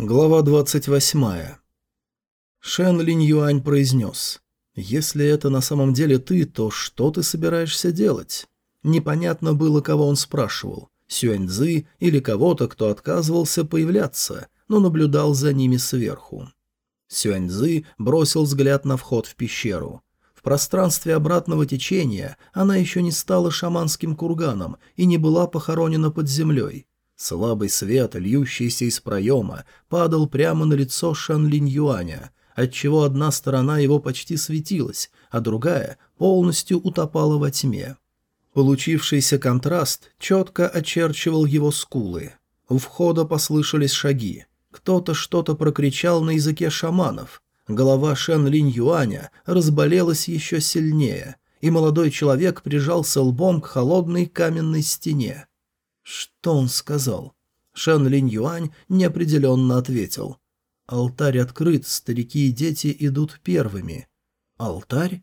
Глава 28. Шен Линь Юань произнес. «Если это на самом деле ты, то что ты собираешься делать?» Непонятно было, кого он спрашивал. Сюэнь Цзы или кого-то, кто отказывался появляться, но наблюдал за ними сверху. Сюэнь Цзы бросил взгляд на вход в пещеру. В пространстве обратного течения она еще не стала шаманским курганом и не была похоронена под землей, Слабый свет, льющийся из проема, падал прямо на лицо Шан Линь Юаня, отчего одна сторона его почти светилась, а другая полностью утопала во тьме. Получившийся контраст четко очерчивал его скулы. У входа послышались шаги. Кто-то что-то прокричал на языке шаманов. Голова Шен Линь Юаня разболелась еще сильнее, и молодой человек прижался лбом к холодной каменной стене. Что он сказал? Шан Линь Юань неопределенно ответил. «Алтарь открыт, старики и дети идут первыми». «Алтарь?»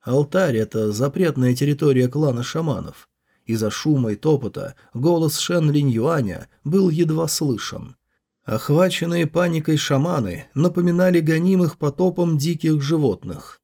«Алтарь — это запретная территория клана шаманов». Из-за шума и топота голос Шен Линь Юаня был едва слышен. Охваченные паникой шаманы напоминали гонимых потопом диких животных.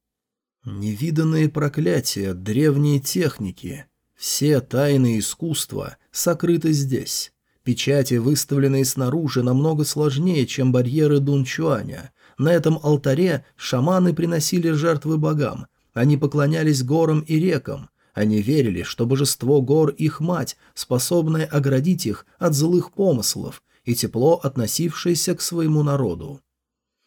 Невиданные проклятия, древние техники, все тайные искусства — сокрыты здесь. Печати, выставленные снаружи, намного сложнее, чем барьеры Дунчуаня. На этом алтаре шаманы приносили жертвы богам. Они поклонялись горам и рекам. Они верили, что божество гор – их мать, способная оградить их от злых помыслов и тепло относившееся к своему народу.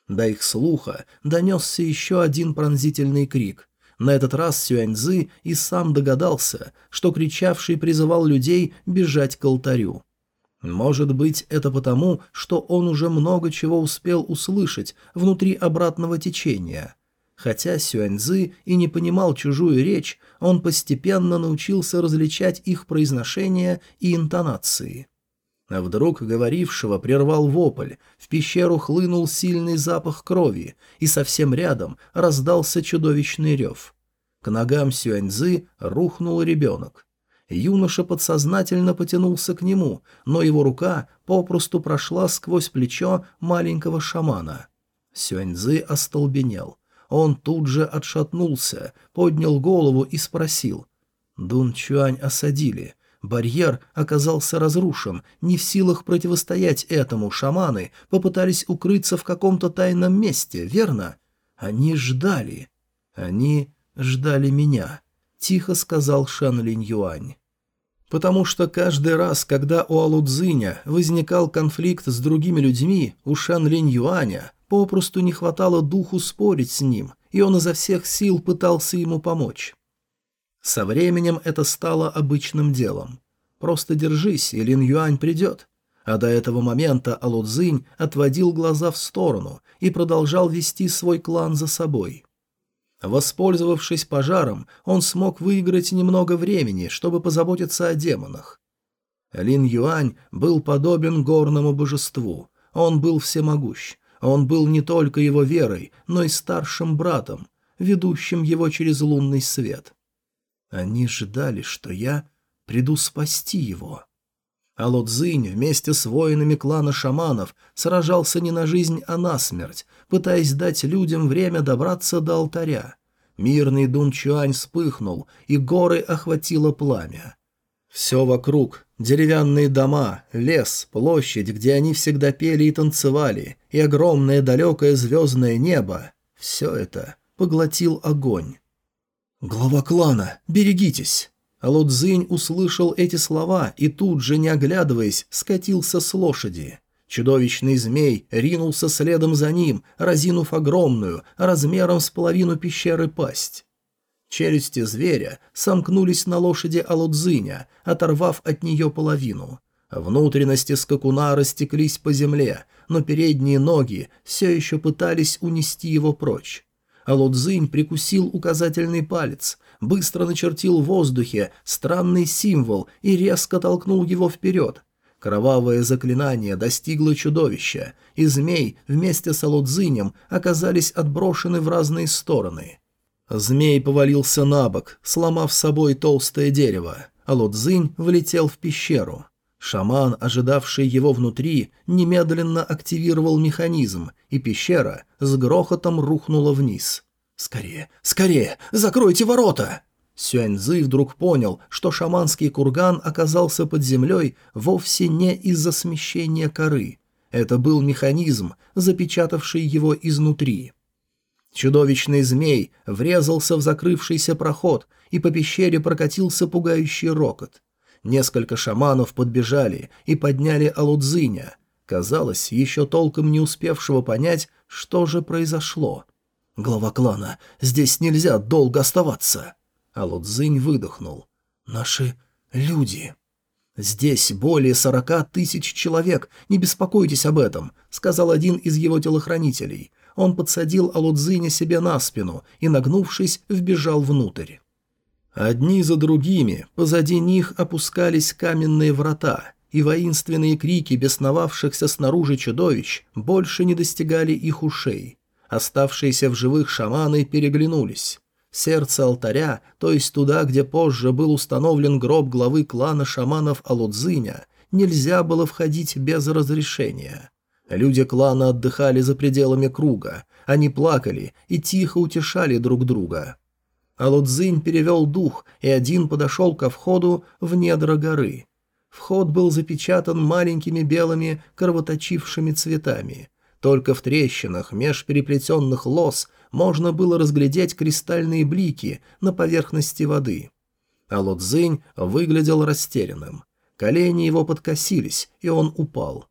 До их слуха донесся еще один пронзительный крик. На этот раз Сюэньзы и сам догадался, что кричавший призывал людей бежать к алтарю. Может быть, это потому, что он уже много чего успел услышать внутри обратного течения. Хотя Сюэньзы и не понимал чужую речь, он постепенно научился различать их произношение и интонации. А вдруг говорившего прервал вопль, в пещеру хлынул сильный запах крови, и совсем рядом раздался чудовищный рев. К ногам Сюаньзы рухнул ребенок. Юноша подсознательно потянулся к нему, но его рука попросту прошла сквозь плечо маленького шамана. Сюаньзы остолбенел. Он тут же отшатнулся, поднял голову и спросил. «Дунчуань осадили. Барьер оказался разрушен. Не в силах противостоять этому шаманы попытались укрыться в каком-то тайном месте, верно? Они ждали. Они ждали меня», — тихо сказал Шан Линь Юань. Потому что каждый раз, когда у Алудзиня возникал конфликт с другими людьми, у Шан Линь Юаня попросту не хватало духу спорить с ним, и он изо всех сил пытался ему помочь. Со временем это стало обычным делом. Просто держись, и Лин Юань придет. А до этого момента Алудзинь отводил глаза в сторону и продолжал вести свой клан за собой. Воспользовавшись пожаром, он смог выиграть немного времени, чтобы позаботиться о демонах. Лин Юань был подобен горному божеству. Он был всемогущ. Он был не только его верой, но и старшим братом, ведущим его через лунный свет. Они ждали, что я приду спасти его. А Лодзинь вместе с воинами клана шаманов сражался не на жизнь, а на смерть, пытаясь дать людям время добраться до алтаря. Мирный Дунчуань вспыхнул, и горы охватило пламя. Все вокруг – деревянные дома, лес, площадь, где они всегда пели и танцевали, и огромное далекое звездное небо – все это поглотил огонь. «Глава клана, берегитесь!» А Ло услышал эти слова и тут же, не оглядываясь, скатился с лошади. Чудовищный змей ринулся следом за ним, разинув огромную, размером с половину пещеры пасть. Челюсти зверя сомкнулись на лошади Алудзиня, оторвав от нее половину. Внутренности скакуна растеклись по земле, но передние ноги все еще пытались унести его прочь. Лодзинь прикусил указательный палец, быстро начертил в воздухе странный символ и резко толкнул его вперед. Кровавое заклинание достигло чудовища, и змей вместе с Алодзинем оказались отброшены в разные стороны. Змей повалился на бок, сломав с собой толстое дерево, а Лодзинь влетел в пещеру. Шаман, ожидавший его внутри, немедленно активировал механизм, и пещера с грохотом рухнула вниз. «Скорее, скорее, закройте ворота!» Сюэньзи вдруг понял, что шаманский курган оказался под землей вовсе не из-за смещения коры. Это был механизм, запечатавший его изнутри. Чудовищный змей врезался в закрывшийся проход, и по пещере прокатился пугающий рокот. Несколько шаманов подбежали и подняли Алудзиня. Казалось, еще толком не успевшего понять, что же произошло. «Глава клана, здесь нельзя долго оставаться!» Алудзинь выдохнул. «Наши люди!» «Здесь более сорока тысяч человек, не беспокойтесь об этом», — сказал один из его телохранителей. Он подсадил Алудзиня себе на спину и, нагнувшись, вбежал внутрь. Одни за другими позади них опускались каменные врата, и воинственные крики бесновавшихся снаружи чудовищ больше не достигали их ушей. Оставшиеся в живых шаманы переглянулись. Сердце алтаря, то есть туда, где позже был установлен гроб главы клана шаманов Алудзиня, нельзя было входить без разрешения. Люди клана отдыхали за пределами круга, они плакали и тихо утешали друг друга а Лудзинь перевел дух и один подошел ко входу в недра горы. Вход был запечатан маленькими белыми кровоточившими цветами. Только в трещинах меж переплетенных лос можно было разглядеть кристальные блики на поверхности воды. А выглядел растерянным. Колени его подкосились, и он упал.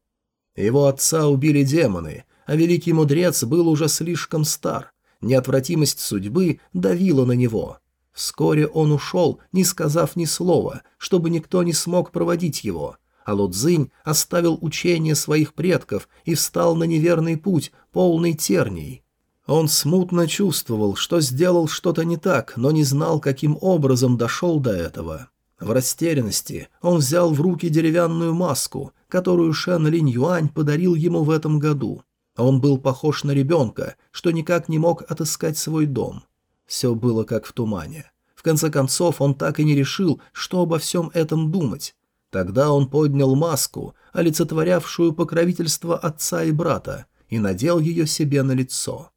Его отца убили демоны, а великий мудрец был уже слишком стар, Неотвратимость судьбы давила на него. Вскоре он ушел, не сказав ни слова, чтобы никто не смог проводить его. А Лудзинь оставил учение своих предков и встал на неверный путь, полный терний. Он смутно чувствовал, что сделал что-то не так, но не знал, каким образом дошел до этого. В растерянности он взял в руки деревянную маску, которую Шен Линь Юань подарил ему в этом году. А он был похож на ребенка, что никак не мог отыскать свой дом. Все было как в тумане. В конце концов, он так и не решил, что обо всем этом думать. Тогда он поднял маску, олицетворявшую покровительство отца и брата, и надел ее себе на лицо.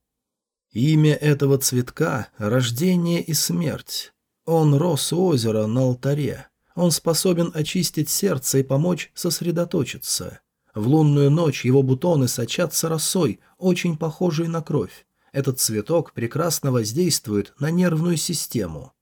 Имя этого цветка – рождение и смерть. Он рос у озера на алтаре. Он способен очистить сердце и помочь сосредоточиться. В лунную ночь его бутоны сочатся росой, очень похожей на кровь. Этот цветок прекрасно воздействует на нервную систему.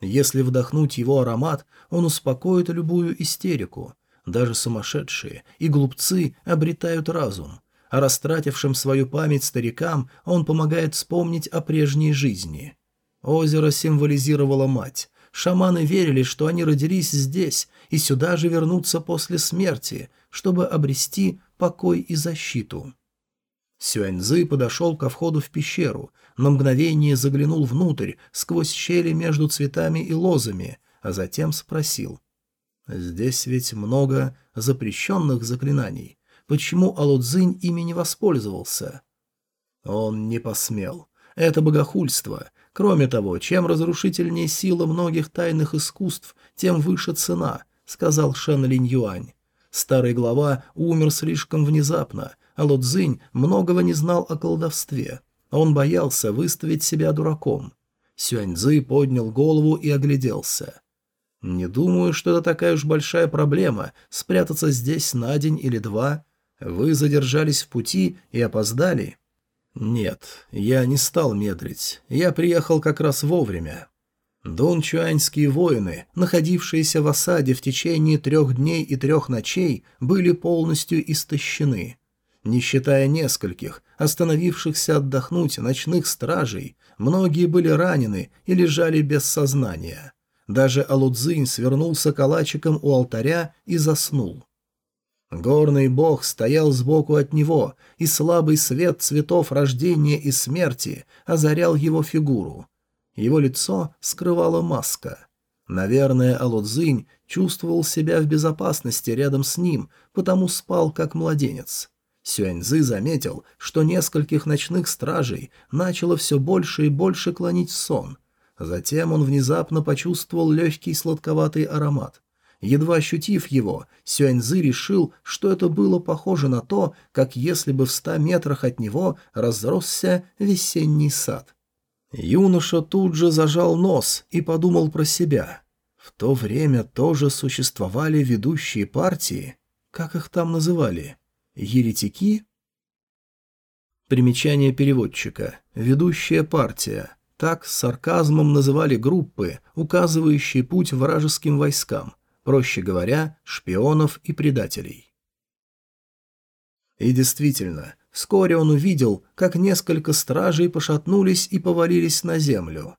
Если вдохнуть его аромат, он успокоит любую истерику. Даже сумасшедшие и глупцы обретают разум. А растратившим свою память старикам он помогает вспомнить о прежней жизни. Озеро символизировало мать. Шаманы верили, что они родились здесь и сюда же вернутся после смерти – чтобы обрести покой и защиту. Сюаньзы подошел ко входу в пещеру, на мгновение заглянул внутрь, сквозь щели между цветами и лозами, а затем спросил. «Здесь ведь много запрещенных заклинаний. Почему Алудзинь ими не воспользовался?» Он не посмел. Это богохульство. Кроме того, чем разрушительнее сила многих тайных искусств, тем выше цена, сказал Шен Линь Юань. Старый глава умер слишком внезапно, а Лодзинь многого не знал о колдовстве. Он боялся выставить себя дураком. Сюаньзы поднял голову и огляделся. «Не думаю, что это такая уж большая проблема — спрятаться здесь на день или два. Вы задержались в пути и опоздали?» «Нет, я не стал медлить. Я приехал как раз вовремя». Дунчуаньские воины, находившиеся в осаде в течение трех дней и трех ночей, были полностью истощены. Не считая нескольких, остановившихся отдохнуть ночных стражей, многие были ранены и лежали без сознания. Даже Алудзинь свернулся калачиком у алтаря и заснул. Горный бог стоял сбоку от него, и слабый свет цветов рождения и смерти озарял его фигуру – его лицо скрывала маска. Наверное, Алодзинь чувствовал себя в безопасности рядом с ним, потому спал как младенец. Сюаньзы заметил, что нескольких ночных стражей начало все больше и больше клонить в сон. Затем он внезапно почувствовал легкий сладковатый аромат. Едва ощутив его, Сюаньзы решил, что это было похоже на то, как если бы в ста метрах от него разросся весенний сад. Юноша тут же зажал нос и подумал про себя. В то время тоже существовали ведущие партии, как их там называли, еретики? Примечание переводчика. Ведущая партия. Так с сарказмом называли группы, указывающие путь вражеским войскам, проще говоря, шпионов и предателей. И действительно, Вскоре он увидел, как несколько стражей пошатнулись и повалились на землю.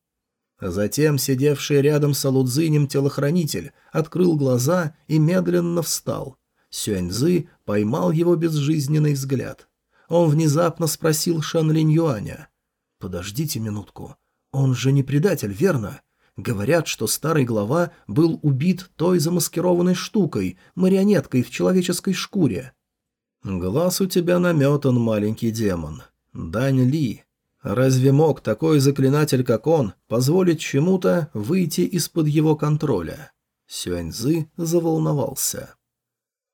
Затем сидевший рядом с Алудзинем телохранитель открыл глаза и медленно встал. Сюэньзы поймал его безжизненный взгляд. Он внезапно спросил Шан Линь Юаня. «Подождите минутку. Он же не предатель, верно? Говорят, что старый глава был убит той замаскированной штукой, марионеткой в человеческой шкуре. «Глаз у тебя наметан, маленький демон. Дань Ли. Разве мог такой заклинатель, как он, позволить чему-то выйти из-под его контроля?» Сюаньзы заволновался.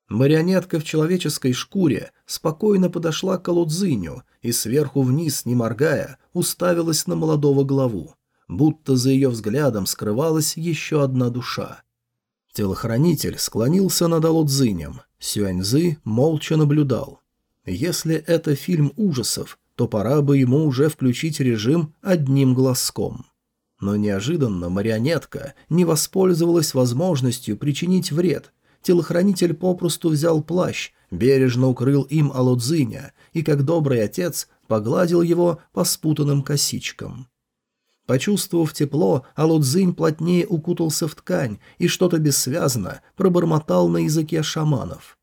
Марионетка в человеческой шкуре спокойно подошла к Алудзиню и сверху вниз, не моргая, уставилась на молодого главу. Будто за ее взглядом скрывалась еще одна душа. Телохранитель склонился над Алодзинем. Сюаньзы молча наблюдал. Если это фильм ужасов, то пора бы ему уже включить режим одним глазком. Но неожиданно марионетка не воспользовалась возможностью причинить вред. Телохранитель попросту взял плащ, бережно укрыл им Алодзиня и, как добрый отец, погладил его по спутанным косичкам. Почувствовав тепло, Алудзинь плотнее укутался в ткань и что-то бессвязно пробормотал на языке шаманов.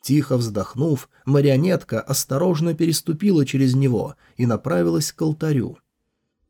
Тихо вздохнув, марионетка осторожно переступила через него и направилась к алтарю.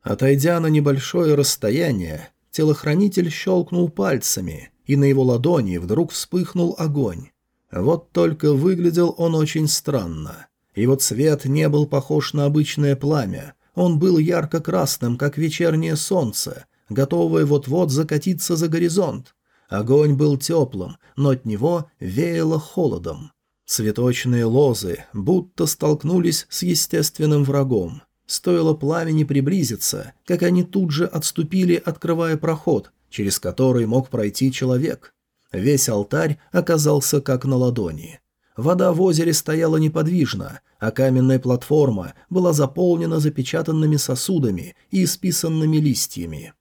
Отойдя на небольшое расстояние, телохранитель щелкнул пальцами, и на его ладони вдруг вспыхнул огонь. Вот только выглядел он очень странно. Его цвет не был похож на обычное пламя, он был ярко-красным, как вечернее солнце, готовое вот-вот закатиться за горизонт. Огонь был теплым, но от него веяло холодом. Цветочные лозы будто столкнулись с естественным врагом. Стоило пламени приблизиться, как они тут же отступили, открывая проход, через который мог пройти человек. Весь алтарь оказался как на ладони. Вода в озере стояла неподвижно, а каменная платформа была заполнена запечатанными сосудами и исписанными листьями.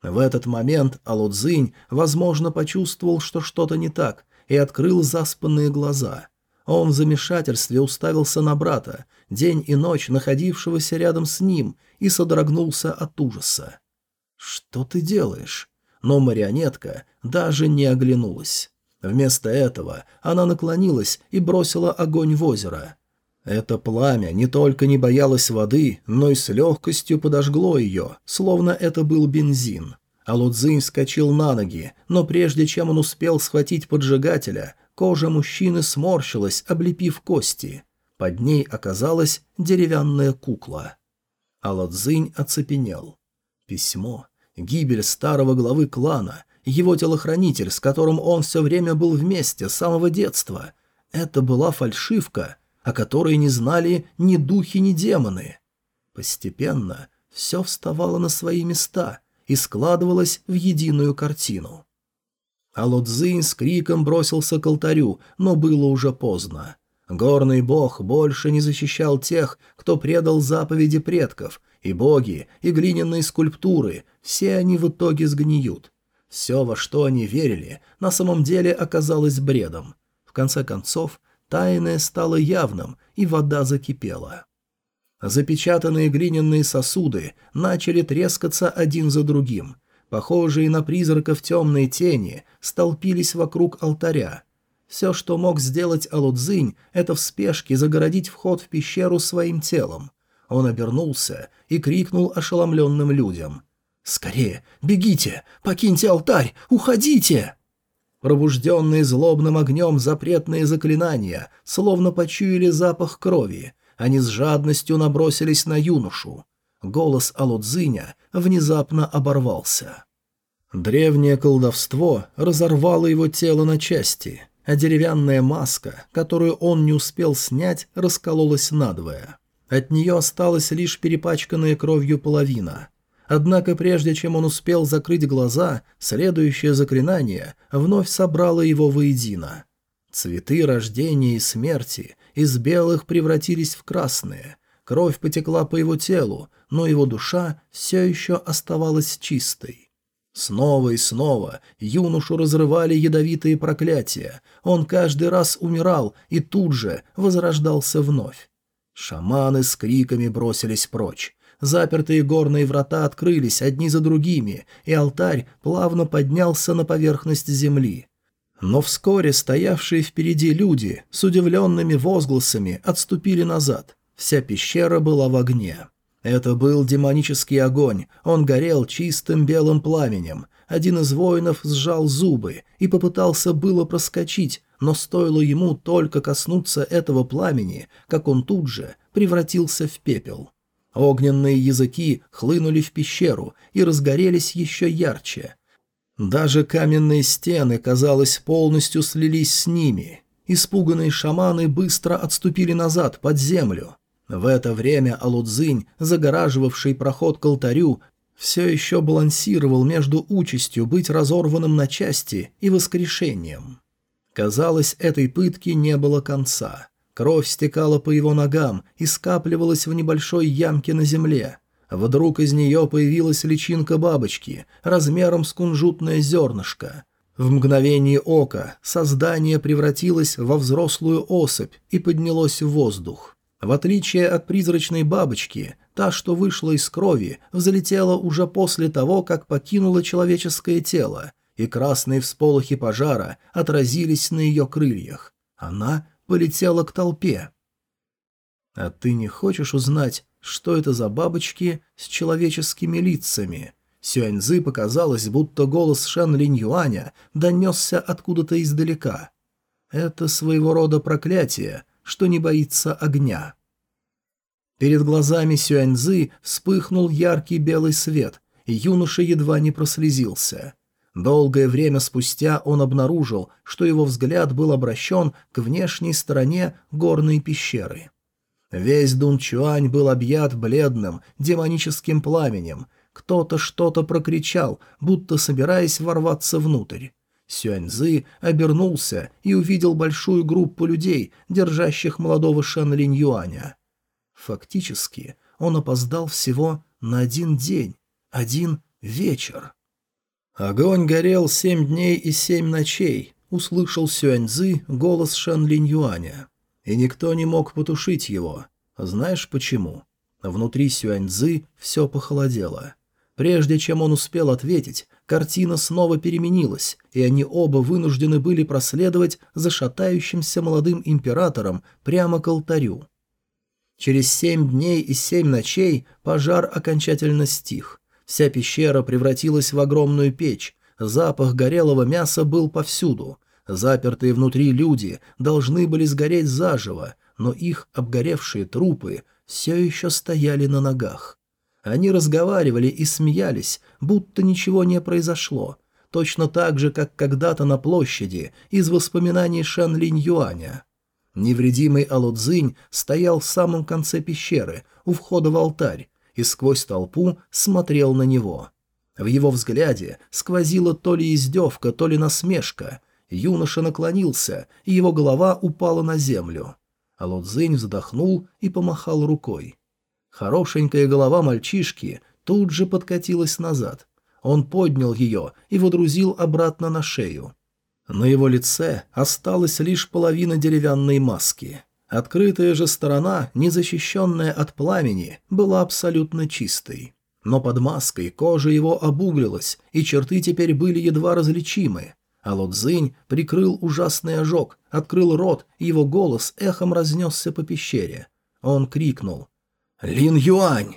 В этот момент Алудзинь, возможно, почувствовал, что что-то не так, и открыл заспанные глаза. Он в замешательстве уставился на брата, день и ночь находившегося рядом с ним, и содрогнулся от ужаса. «Что ты делаешь?» Но марионетка даже не оглянулась. Вместо этого она наклонилась и бросила огонь в озеро. Это пламя не только не боялось воды, но и с легкостью подожгло ее, словно это был бензин. Алудзинь вскочил на ноги, но прежде чем он успел схватить поджигателя, кожа мужчины сморщилась, облепив кости. Под ней оказалась деревянная кукла. Аладзинь оцепенел. Письмо. Гибель старого главы клана, его телохранитель, с которым он все время был вместе с самого детства. Это была фальшивка, о которой не знали ни духи, ни демоны. Постепенно все вставало на свои места и складывалось в единую картину. Алодзин с криком бросился к алтарю, но было уже поздно. Горный бог больше не защищал тех, кто предал заповеди предков, и боги, и глиняные скульптуры, все они в итоге сгниют – все, во что они верили, на самом деле оказалось бредом. В конце концов, тайное стало явным, и вода закипела. Запечатанные глиняные сосуды начали трескаться один за другим. Похожие на призраков темные тени столпились вокруг алтаря. Все, что мог сделать Алудзинь, это в спешке загородить вход в пещеру своим телом. Он обернулся и крикнул ошеломленным людям. «Скорее, бегите! Покиньте алтарь! Уходите!» Пробужденные злобным огнем запретные заклинания словно почуяли запах крови. Они с жадностью набросились на юношу. Голос Алудзиня внезапно оборвался. Древнее колдовство разорвало его тело на части, а деревянная маска, которую он не успел снять, раскололась надвое. От нее осталась лишь перепачканная кровью половина. Однако прежде чем он успел закрыть глаза, следующее заклинание вновь собрало его воедино. Цветы рождения и смерти из белых превратились в красные. Кровь потекла по его телу, но его душа все еще оставалась чистой. Снова и снова юношу разрывали ядовитые проклятия. Он каждый раз умирал и тут же возрождался вновь. Шаманы с криками бросились прочь. Запертые горные врата открылись одни за другими, и алтарь плавно поднялся на поверхность земли. Но вскоре стоявшие впереди люди с удивленными возгласами отступили назад. Вся пещера была в огне. Это был демонический огонь, он горел чистым белым пламенем. Один из воинов сжал зубы и попытался было проскочить, но стоило ему только коснуться этого пламени, как он тут же превратился в пепел. Огненные языки хлынули в пещеру и разгорелись еще ярче. Даже каменные стены, казалось, полностью слились с ними. Испуганные шаманы быстро отступили назад, под землю. В это время Алудзинь, загораживавший проход к алтарю, все еще балансировал между участью быть разорванным на части и воскрешением. Казалось, этой пытки не было конца. Кровь стекала по его ногам и скапливалась в небольшой ямке на земле. Вдруг из нее появилась личинка бабочки, размером с кунжутное зернышко. В мгновение ока создание превратилось во взрослую особь и поднялось в воздух. В отличие от призрачной бабочки, та, что вышла из крови, взлетела уже после того, как покинула человеческое тело, и красные всполохи пожара отразились на ее крыльях. Она полетела к толпе. «А ты не хочешь узнать, что это за бабочки с человеческими лицами?» Сюаньзы показалось, будто голос Шан Линь Юаня донесся откуда-то издалека. «Это своего рода проклятие, что не боится огня». Перед глазами Сюаньзы вспыхнул яркий белый свет, и юноша едва не прослезился. Долгое время спустя он обнаружил, что его взгляд был обращен к внешней стороне горной пещеры. Весь Дунчуань был объят бледным, демоническим пламенем. Кто-то что-то прокричал, будто собираясь ворваться внутрь. Сюаньзы обернулся и увидел большую группу людей, держащих молодого Шан Линь Юаня. Фактически, он опоздал всего на один день, один вечер. Огонь горел семь дней и семь ночей, услышал Сюаньзы голос Шан Линь Юаня. И никто не мог потушить его. Знаешь почему? Внутри Сюаньзы все похолодело. Прежде чем он успел ответить, картина снова переменилась, и они оба вынуждены были проследовать за шатающимся молодым императором прямо к алтарю. Через семь дней и семь ночей пожар окончательно стих. Вся пещера превратилась в огромную печь. Запах горелого мяса был повсюду. Запертые внутри люди должны были сгореть заживо, но их обгоревшие трупы все еще стояли на ногах. Они разговаривали и смеялись, будто ничего не произошло. Точно так же, как когда-то на площади, из воспоминаний Шан Линь Юаня. Невредимый Алодзинь стоял в самом конце пещеры, у входа в алтарь, и сквозь толпу смотрел на него. В его взгляде сквозила то ли издевка, то ли насмешка. Юноша наклонился, и его голова упала на землю. А Лодзинь вздохнул и помахал рукой. Хорошенькая голова мальчишки тут же подкатилась назад. Он поднял ее и водрузил обратно на шею. На его лице осталась лишь половина деревянной маски. Открытая же сторона, незащищенная от пламени, была абсолютно чистой. Но под маской кожа его обуглилась, и черты теперь были едва различимы. А Лодзинь прикрыл ужасный ожог, открыл рот, и его голос эхом разнесся по пещере. Он крикнул «Лин Юань!».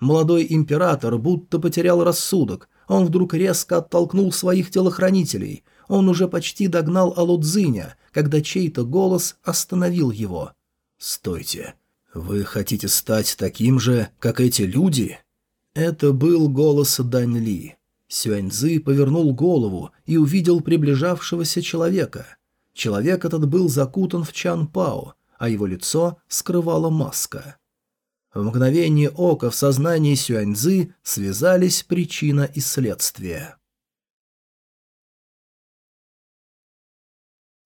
Молодой император будто потерял рассудок, он вдруг резко оттолкнул своих телохранителей – он уже почти догнал Алудзиня, когда чей-то голос остановил его. «Стойте! Вы хотите стать таким же, как эти люди?» Это был голос Дань Ли. Сюаньзы повернул голову и увидел приближавшегося человека. Человек этот был закутан в Чан Пао, а его лицо скрывала маска. В мгновение ока в сознании Сюаньзы связались причина и следствие.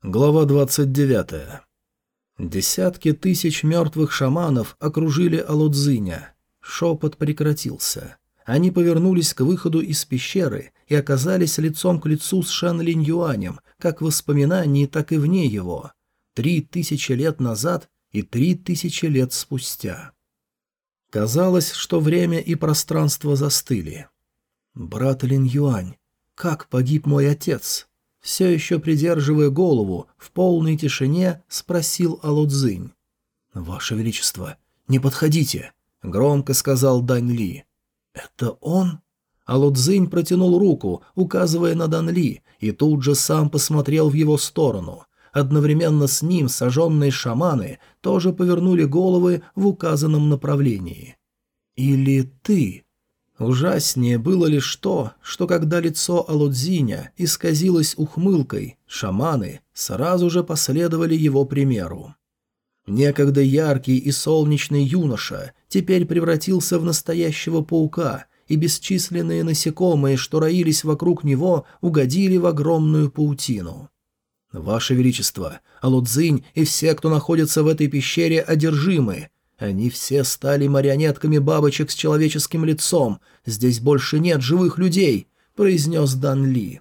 Глава 29. Десятки тысяч мертвых шаманов окружили Алудзиня. Шепот прекратился. Они повернулись к выходу из пещеры и оказались лицом к лицу с Шан Линь Юанем, как в воспоминании, так и вне его. Три тысячи лет назад и три тысячи лет спустя. Казалось, что время и пространство застыли. «Брат Линь Юань, как погиб мой отец?» все еще придерживая голову, в полной тишине спросил Алудзинь. «Ваше Величество, не подходите!» — громко сказал Дань Ли. «Это он?» Алудзинь протянул руку, указывая на Дан Ли, и тут же сам посмотрел в его сторону. Одновременно с ним сожженные шаманы тоже повернули головы в указанном направлении. «Или ты?» Ужаснее было лишь то, что когда лицо Алудзиня исказилось ухмылкой, шаманы сразу же последовали его примеру. Некогда яркий и солнечный юноша теперь превратился в настоящего паука, и бесчисленные насекомые, что роились вокруг него, угодили в огромную паутину. «Ваше Величество, Алудзинь и все, кто находится в этой пещере, одержимы, они все стали марионетками бабочек с человеческим лицом. Здесь больше нет живых людей», — произнес Дан Ли.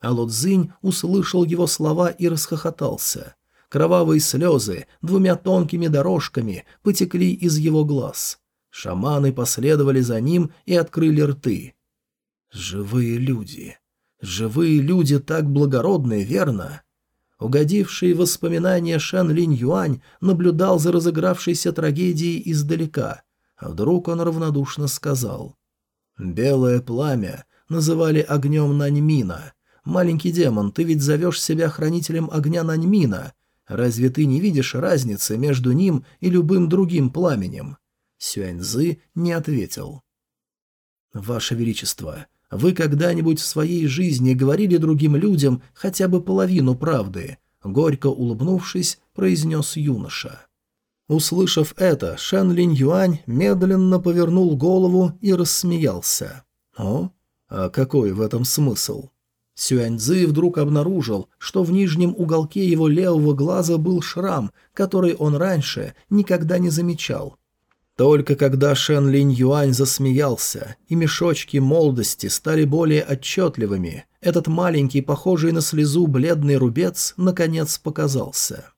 Алодзинь услышал его слова и расхохотался. Кровавые слезы двумя тонкими дорожками потекли из его глаз. Шаманы последовали за ним и открыли рты. «Живые люди. Живые люди так благородны, верно?» Угодивший в воспоминания Шан Линь Юань наблюдал за разыгравшейся трагедией издалека, а вдруг он равнодушно сказал. «Белое пламя называли огнем Наньмина. Маленький демон, ты ведь зовешь себя хранителем огня Наньмина. Разве ты не видишь разницы между ним и любым другим пламенем?» Сюэньзы не ответил. «Ваше Величество, вы когда-нибудь в своей жизни говорили другим людям хотя бы половину правды?» Горько улыбнувшись, произнес юноша. Услышав это, Шэн Линь Юань медленно повернул голову и рассмеялся. «О, а какой в этом смысл?» Сюань Сюаньзы вдруг обнаружил, что в нижнем уголке его левого глаза был шрам, который он раньше никогда не замечал. Только когда Шен Линь Юань засмеялся, и мешочки молодости стали более отчетливыми, этот маленький, похожий на слезу бледный рубец, наконец показался.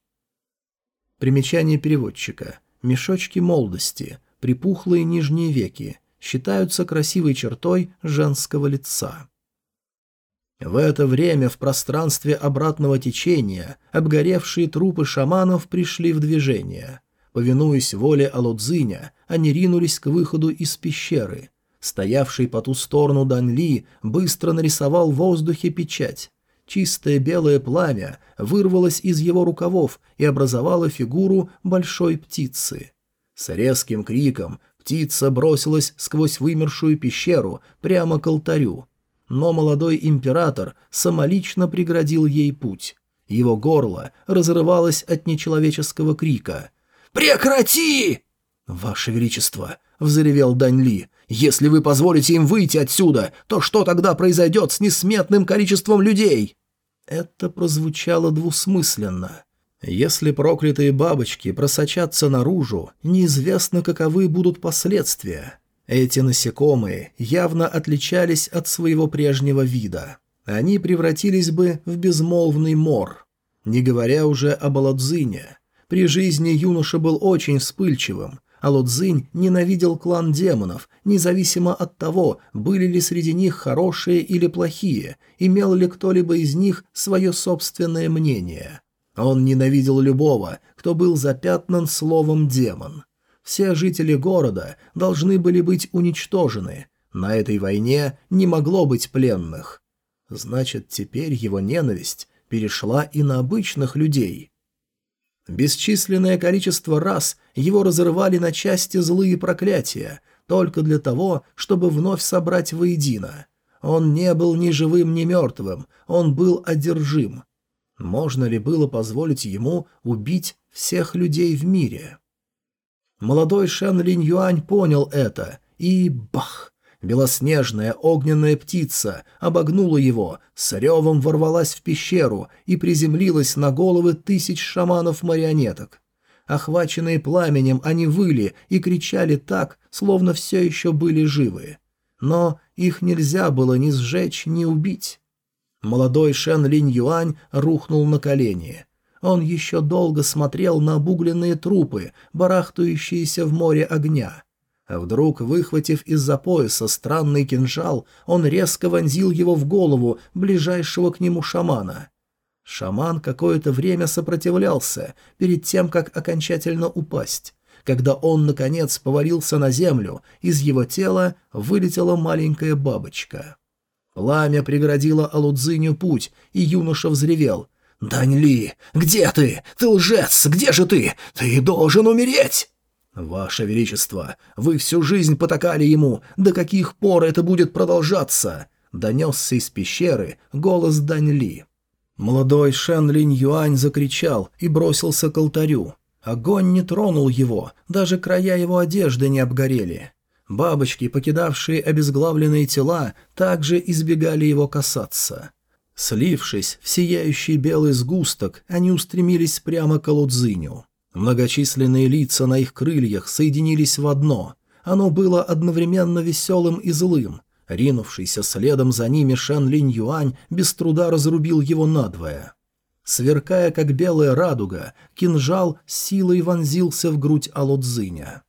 Примечание переводчика. Мешочки молодости, припухлые нижние веки, считаются красивой чертой женского лица. В это время в пространстве обратного течения обгоревшие трупы шаманов пришли в движение – Повинуясь воле Алодзиня, они ринулись к выходу из пещеры. Стоявший по ту сторону Данли быстро нарисовал в воздухе печать. Чистое белое пламя вырвалось из его рукавов и образовало фигуру большой птицы. С резким криком птица бросилась сквозь вымершую пещеру прямо к алтарю. Но молодой император самолично преградил ей путь. Его горло разрывалось от нечеловеческого крика – «Прекрати!» «Ваше Величество!» — взревел Дань Ли. «Если вы позволите им выйти отсюда, то что тогда произойдет с несметным количеством людей?» Это прозвучало двусмысленно. Если проклятые бабочки просочатся наружу, неизвестно, каковы будут последствия. Эти насекомые явно отличались от своего прежнего вида. Они превратились бы в безмолвный мор. Не говоря уже о Баладзине. При жизни юноша был очень вспыльчивым, а Лудзинь ненавидел клан демонов, независимо от того, были ли среди них хорошие или плохие, имел ли кто-либо из них свое собственное мнение. Он ненавидел любого, кто был запятнан словом «демон». Все жители города должны были быть уничтожены. На этой войне не могло быть пленных. Значит, теперь его ненависть перешла и на обычных людей. Бесчисленное количество раз его разрывали на части злые проклятия, только для того, чтобы вновь собрать воедино. Он не был ни живым, ни мертвым, он был одержим. Можно ли было позволить ему убить всех людей в мире? Молодой Шен Линь Юань понял это, и бах! Белоснежная огненная птица обогнула его, с ревом ворвалась в пещеру и приземлилась на головы тысяч шаманов-марионеток. Охваченные пламенем, они выли и кричали так, словно все еще были живы. Но их нельзя было ни сжечь, ни убить. Молодой Шен Линь Юань рухнул на колени. Он еще долго смотрел на обугленные трупы, барахтающиеся в море огня. А вдруг, выхватив из-за пояса странный кинжал, он резко вонзил его в голову ближайшего к нему шамана. Шаман какое-то время сопротивлялся перед тем, как окончательно упасть. Когда он, наконец, повалился на землю, из его тела вылетела маленькая бабочка. Пламя преградило Алудзиню путь, и юноша взревел. «Дань Ли, где ты? Ты лжец! Где же ты? Ты должен умереть!» «Ваше Величество, вы всю жизнь потакали ему! До каких пор это будет продолжаться?» — донесся из пещеры голос Дань Ли. Молодой Шен Линь Юань закричал и бросился к алтарю. Огонь не тронул его, даже края его одежды не обгорели. Бабочки, покидавшие обезглавленные тела, также избегали его касаться. Слившись в сияющий белый сгусток, они устремились прямо к Алудзиню. Многочисленные лица на их крыльях соединились в одно. Оно было одновременно веселым и злым. Ринувшийся следом за ними Шан Линь Юань без труда разрубил его надвое. Сверкая, как белая радуга, кинжал силой вонзился в грудь Алодзиня.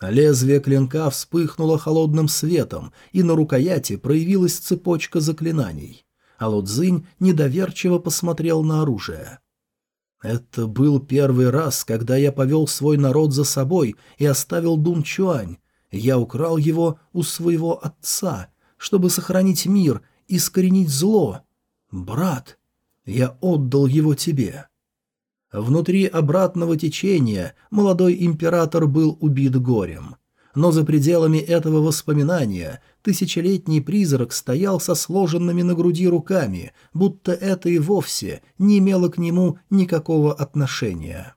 Лезвие клинка вспыхнуло холодным светом, и на рукояти проявилась цепочка заклинаний. Алодзинь недоверчиво посмотрел на оружие. Это был первый раз, когда я повел свой народ за собой и оставил Дун Чуань. Я украл его у своего отца, чтобы сохранить мир, искоренить зло. Брат, я отдал его тебе. Внутри обратного течения молодой император был убит горем но за пределами этого воспоминания тысячелетний призрак стоял со сложенными на груди руками, будто это и вовсе не имело к нему никакого отношения.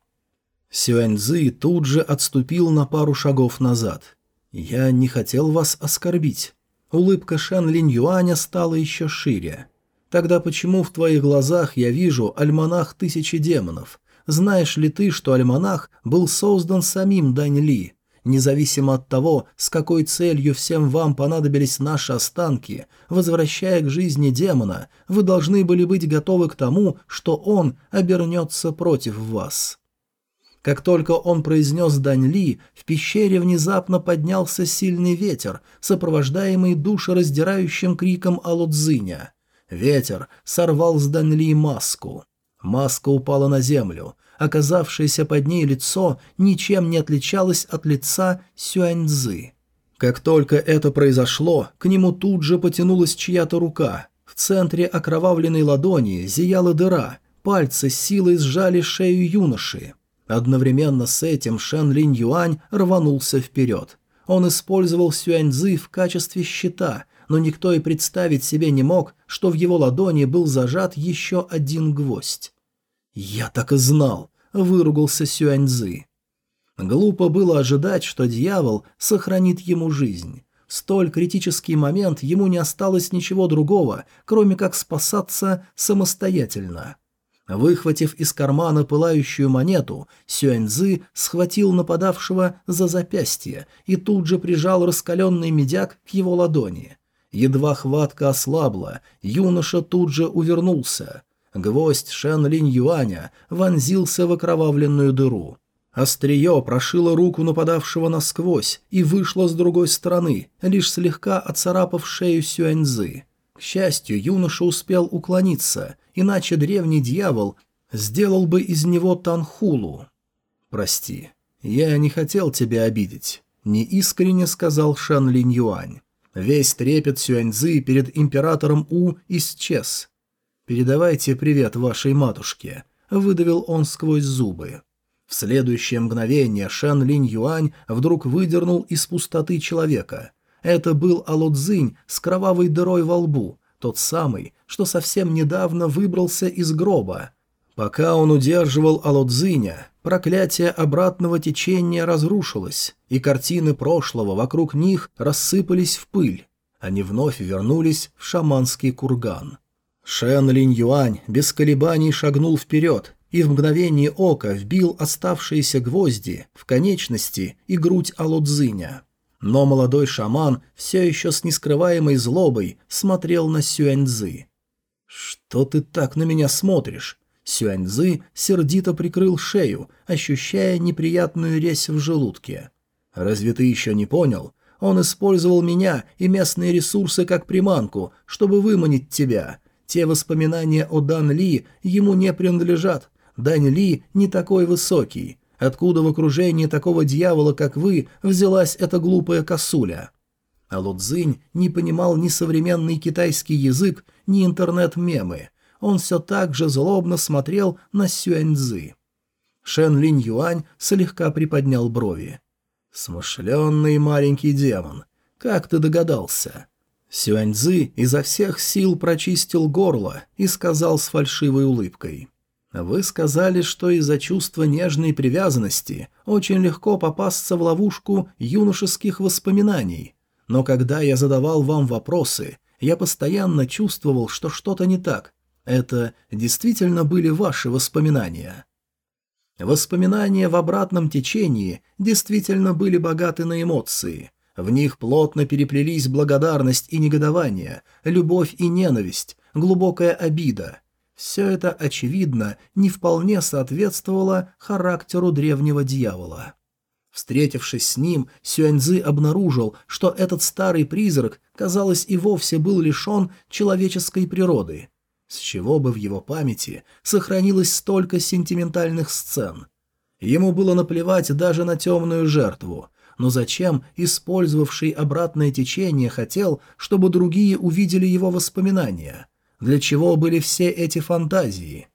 Сюаньзы тут же отступил на пару шагов назад. «Я не хотел вас оскорбить». Улыбка Шэн Линь Юаня стала еще шире. «Тогда почему в твоих глазах я вижу альманах тысячи демонов? Знаешь ли ты, что альманах был создан самим Дань Ли?» Независимо от того, с какой целью всем вам понадобились наши останки, возвращая к жизни демона, вы должны были быть готовы к тому, что он обернется против вас. Как только он произнес Дань Ли, в пещере внезапно поднялся сильный ветер, сопровождаемый душераздирающим криком Алудзиня. Ветер сорвал с Дань Ли маску. Маска упала на землю. Оказавшееся под ней лицо ничем не отличалось от лица Сюаньзы. Как только это произошло, к нему тут же потянулась чья-то рука. В центре окровавленной ладони зияла дыра, пальцы силой сжали шею юноши. Одновременно с этим Шен Линь Юань рванулся вперед. Он использовал Сюаньзы в качестве щита, но никто и представить себе не мог, что в его ладони был зажат еще один гвоздь. «Я так и знал!» – выругался Сюаньзы. Глупо было ожидать, что дьявол сохранит ему жизнь. В столь критический момент ему не осталось ничего другого, кроме как спасаться самостоятельно. Выхватив из кармана пылающую монету, Сюэньзы схватил нападавшего за запястье и тут же прижал раскаленный медяк к его ладони. Едва хватка ослабла, юноша тут же увернулся – Гвоздь Шен Линь Юаня вонзился в окровавленную дыру. Острие прошило руку нападавшего насквозь и вышло с другой стороны, лишь слегка оцарапав шею Сюэньзы. К счастью, юноша успел уклониться, иначе древний дьявол сделал бы из него Танхулу. «Прости, я не хотел тебя обидеть», — неискренне сказал Шан Линь Юань. Весь трепет Сюэньзы перед императором У исчез. «Передавайте привет вашей матушке», — выдавил он сквозь зубы. В следующее мгновение Шан Линь Юань вдруг выдернул из пустоты человека. Это был Алодзинь с кровавой дырой во лбу, тот самый, что совсем недавно выбрался из гроба. Пока он удерживал Алодзиня, проклятие обратного течения разрушилось, и картины прошлого вокруг них рассыпались в пыль. Они вновь вернулись в шаманский курган. Шен Линь Юань без колебаний шагнул вперед и в мгновение ока вбил оставшиеся гвозди в конечности и грудь Алодзиня. Но молодой шаман все еще с нескрываемой злобой смотрел на Сюаньзы. «Что ты так на меня смотришь?» Сюаньзы сердито прикрыл шею, ощущая неприятную резь в желудке. «Разве ты еще не понял? Он использовал меня и местные ресурсы как приманку, чтобы выманить тебя. Те воспоминания о Дан Ли ему не принадлежат. Дан Ли не такой высокий. Откуда в окружении такого дьявола, как вы, взялась эта глупая косуля? А Лудзинь не понимал ни современный китайский язык, ни интернет-мемы. Он все так же злобно смотрел на Сюэньзы. Шен Линь Юань слегка приподнял брови. «Смышленный маленький демон, как ты догадался?» Сюаньзы изо всех сил прочистил горло и сказал с фальшивой улыбкой. «Вы сказали, что из-за чувства нежной привязанности очень легко попасться в ловушку юношеских воспоминаний. Но когда я задавал вам вопросы, я постоянно чувствовал, что что-то не так. Это действительно были ваши воспоминания?» Воспоминания в обратном течении действительно были богаты на эмоции – в них плотно переплелись благодарность и негодование, любовь и ненависть, глубокая обида. Все это, очевидно, не вполне соответствовало характеру древнего дьявола. Встретившись с ним, Сюаньзы обнаружил, что этот старый призрак, казалось, и вовсе был лишен человеческой природы. С чего бы в его памяти сохранилось столько сентиментальных сцен? Ему было наплевать даже на темную жертву – но зачем использовавший обратное течение хотел, чтобы другие увидели его воспоминания? Для чего были все эти фантазии?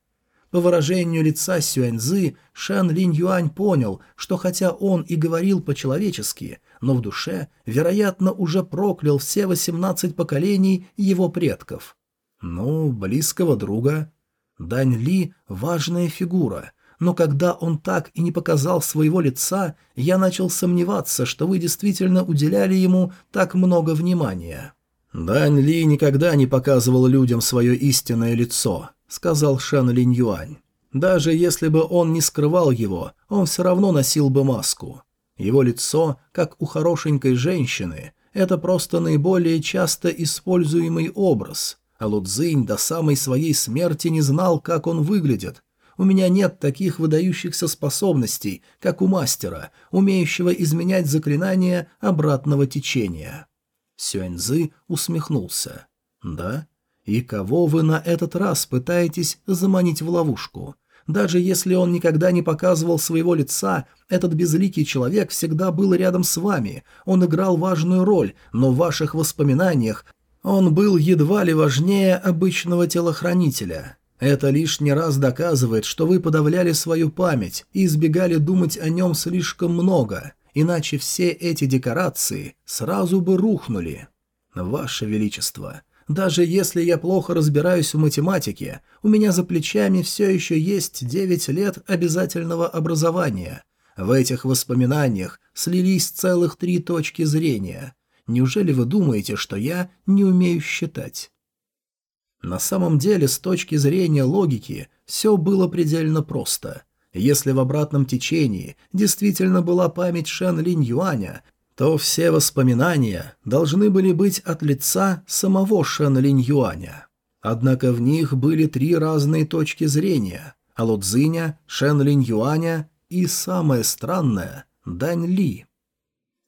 По выражению лица Сюэньзы Шэн Линь Юань понял, что хотя он и говорил по-человечески, но в душе, вероятно, уже проклял все 18 поколений его предков. Ну, близкого друга. Дань Ли – важная фигура – но когда он так и не показал своего лица, я начал сомневаться, что вы действительно уделяли ему так много внимания. «Дань Ли никогда не показывал людям свое истинное лицо», — сказал Шан Линь Юань. «Даже если бы он не скрывал его, он все равно носил бы маску. Его лицо, как у хорошенькой женщины, это просто наиболее часто используемый образ, а Лудзинь до самой своей смерти не знал, как он выглядит, у меня нет таких выдающихся способностей, как у мастера, умеющего изменять заклинания обратного течения». Сюаньзы усмехнулся. «Да? И кого вы на этот раз пытаетесь заманить в ловушку? Даже если он никогда не показывал своего лица, этот безликий человек всегда был рядом с вами, он играл важную роль, но в ваших воспоминаниях он был едва ли важнее обычного телохранителя. Это лишний раз доказывает, что вы подавляли свою память и избегали думать о нем слишком много, иначе все эти декорации сразу бы рухнули. Ваше Величество, даже если я плохо разбираюсь в математике, у меня за плечами все еще есть девять лет обязательного образования. В этих воспоминаниях слились целых три точки зрения. Неужели вы думаете, что я не умею считать? На самом деле, с точки зрения логики, все было предельно просто. Если в обратном течении действительно была память Шен Линь Юаня, то все воспоминания должны были быть от лица самого Шен Линь Юаня. Однако в них были три разные точки зрения – Алудзиня, Шен Линь Юаня и, самое странное, Дань Ли.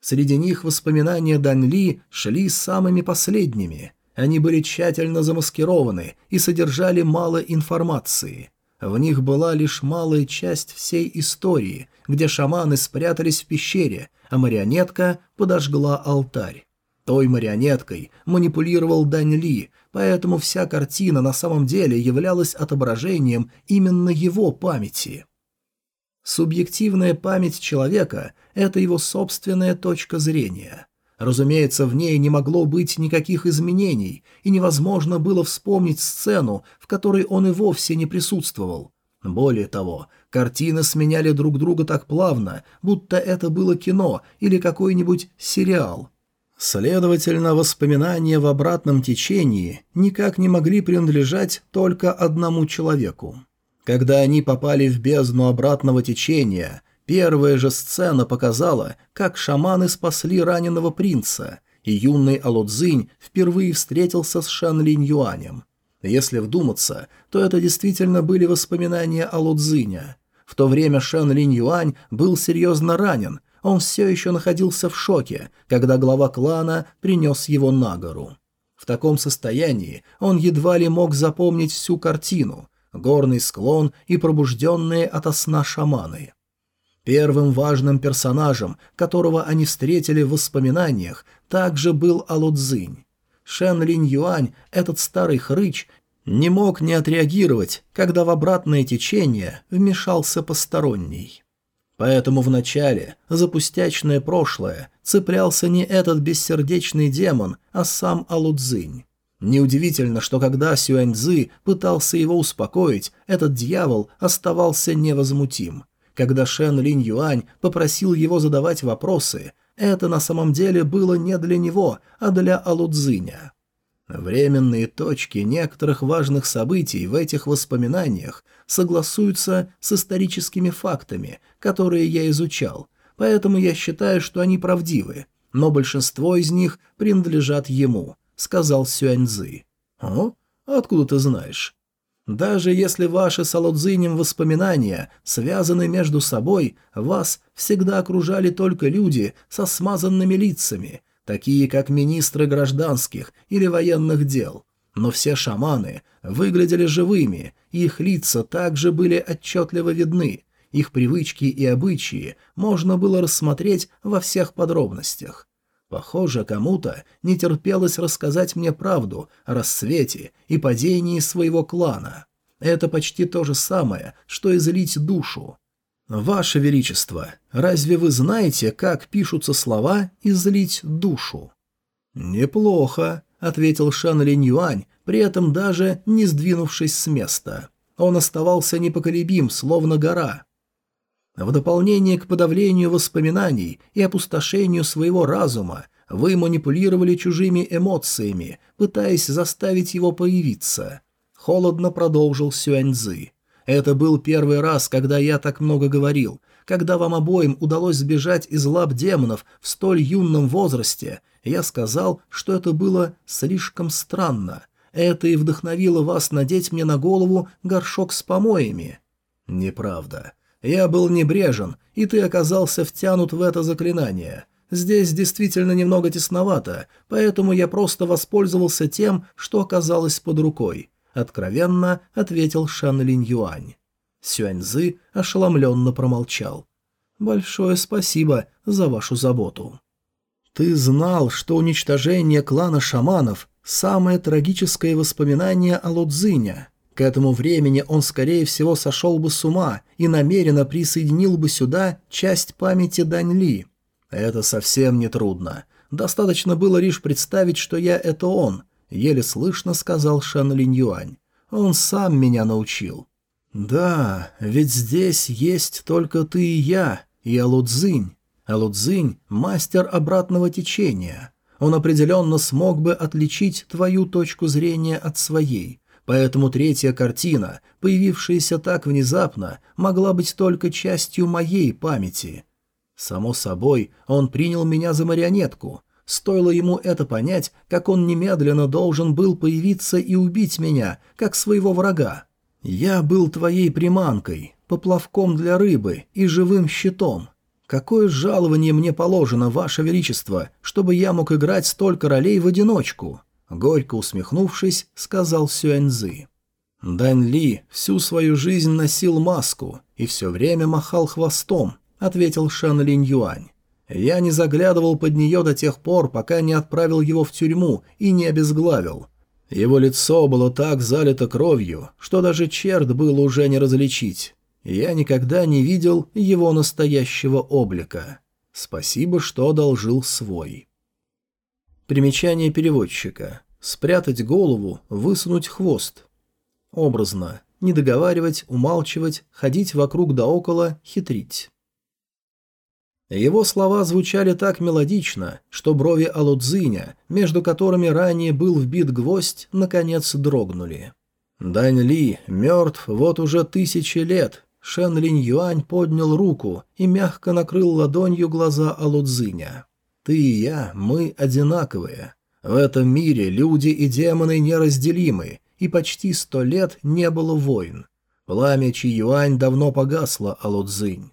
Среди них воспоминания Дань Ли шли самыми последними – они были тщательно замаскированы и содержали мало информации. В них была лишь малая часть всей истории, где шаманы спрятались в пещере, а марионетка подожгла алтарь. Той марионеткой манипулировал Дань Ли, поэтому вся картина на самом деле являлась отображением именно его памяти. Субъективная память человека – это его собственная точка зрения – Разумеется, в ней не могло быть никаких изменений, и невозможно было вспомнить сцену, в которой он и вовсе не присутствовал. Более того, картины сменяли друг друга так плавно, будто это было кино или какой-нибудь сериал. Следовательно, воспоминания в обратном течении никак не могли принадлежать только одному человеку. Когда они попали в бездну обратного течения – Первая же сцена показала, как шаманы спасли раненого принца, и юный Алодзинь впервые встретился с Шан Линь Юанем. Если вдуматься, то это действительно были воспоминания Алодзиня. В то время Шан Линь Юань был серьезно ранен, он все еще находился в шоке, когда глава клана принес его на гору. В таком состоянии он едва ли мог запомнить всю картину – горный склон и пробужденные ото сна шаманы – Первым важным персонажем, которого они встретили в воспоминаниях, также был Алудзинь Шен Линь Юань, этот старый хрыч, не мог не отреагировать, когда в обратное течение вмешался посторонний. Поэтому вначале за пустячное прошлое цеплялся не этот бессердечный демон, а сам Алудзинь. Неудивительно, что когда Сюаньзы пытался его успокоить, этот дьявол оставался невозмутим. Когда Шен Линь Юань попросил его задавать вопросы, это на самом деле было не для него, а для Алудзиня. Временные точки некоторых важных событий в этих воспоминаниях согласуются с историческими фактами, которые я изучал, поэтому я считаю, что они правдивы, но большинство из них принадлежат ему», — сказал Сюаньзы. «О? Откуда ты знаешь?» Даже если ваши с Алодзинем воспоминания связаны между собой, вас всегда окружали только люди со смазанными лицами, такие как министры гражданских или военных дел. Но все шаманы выглядели живыми, их лица также были отчетливо видны, их привычки и обычаи можно было рассмотреть во всех подробностях. Похоже, кому-то не терпелось рассказать мне правду о рассвете и падении своего клана. Это почти то же самое, что излить душу. «Ваше Величество, разве вы знаете, как пишутся слова «излить душу»?» «Неплохо», — ответил Шан Линь Юань, при этом даже не сдвинувшись с места. Он оставался непоколебим, словно гора. В дополнение к подавлению воспоминаний и опустошению своего разума вы манипулировали чужими эмоциями, пытаясь заставить его появиться. Холодно продолжил Сюаньзы. Это был первый раз, когда я так много говорил. Когда вам обоим удалось сбежать из лап демонов в столь юном возрасте, я сказал, что это было слишком странно. Это и вдохновило вас надеть мне на голову горшок с помоями. Неправда. Я был небрежен, и ты оказался втянут в это заклинание. Здесь действительно немного тесновато, поэтому я просто воспользовался тем, что оказалось под рукой», — откровенно ответил Шан Линь Юань. Сюаньзы ошеломленно промолчал. «Большое спасибо за вашу заботу». «Ты знал, что уничтожение клана шаманов – самое трагическое воспоминание о Лодзине. К этому времени он, скорее всего, сошел бы с ума и намеренно присоединил бы сюда часть памяти Дань Ли. Это совсем не трудно. Достаточно было лишь представить, что я — это он, — еле слышно сказал Шан Линь Юань. Он сам меня научил. «Да, ведь здесь есть только ты и я, и Алудзинь. Алудзинь — мастер обратного течения. Он определенно смог бы отличить твою точку зрения от своей» Поэтому третья картина, появившаяся так внезапно, могла быть только частью моей памяти. Само собой, он принял меня за марионетку. Стоило ему это понять, как он немедленно должен был появиться и убить меня, как своего врага. Я был твоей приманкой, поплавком для рыбы и живым щитом. Какое жалование мне положено, Ваше Величество, чтобы я мог играть столько ролей в одиночку?» Горько усмехнувшись, сказал Сюэньзы. «Дань Ли всю свою жизнь носил маску и все время махал хвостом», — ответил Шан Линь Юань. «Я не заглядывал под нее до тех пор, пока не отправил его в тюрьму и не обезглавил. Его лицо было так залито кровью, что даже черт было уже не различить. Я никогда не видел его настоящего облика. Спасибо, что одолжил свой». Примечание переводчика. Спрятать голову, высунуть хвост. Образно. Не договаривать, умалчивать, ходить вокруг да около, хитрить. Его слова звучали так мелодично, что брови Алудзиня, между которыми ранее был вбит гвоздь, наконец дрогнули. «Дань Ли мертв вот уже тысячи лет», Шен Линь Юань поднял руку и мягко накрыл ладонью глаза Алудзиня. Ты и я, мы одинаковые. В этом мире люди и демоны неразделимы, и почти сто лет не было войн. Пламя Чи-Юань давно погасло, Алудзинь.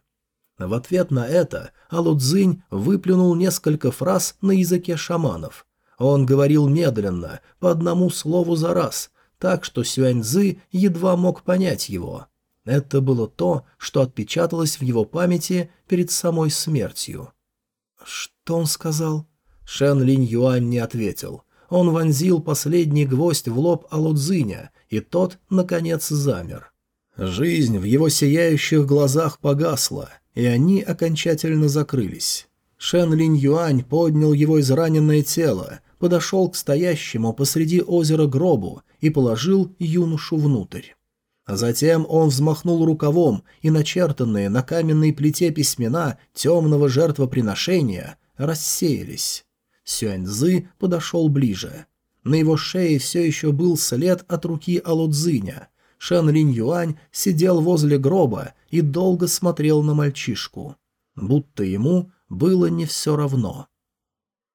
В ответ на это Алудзинь выплюнул несколько фраз на языке шаманов. Он говорил медленно, по одному слову за раз, так что Сюаньзы едва мог понять его. Это было то, что отпечаталось в его памяти перед самой смертью. Что он сказал? Шен Линь Юань не ответил. Он вонзил последний гвоздь в лоб Алудзиня, и тот, наконец, замер. Жизнь в его сияющих глазах погасла, и они окончательно закрылись. Шен Линь Юань поднял его израненное тело, подошел к стоящему посреди озера гробу и положил юношу внутрь. Затем он взмахнул рукавом, и начертанные на каменной плите письмена темного жертвоприношения рассеялись. Сюаньзы подошел ближе. На его шее все еще был след от руки Алудзиня. Шан Линь Юань сидел возле гроба и долго смотрел на мальчишку. Будто ему было не все равно.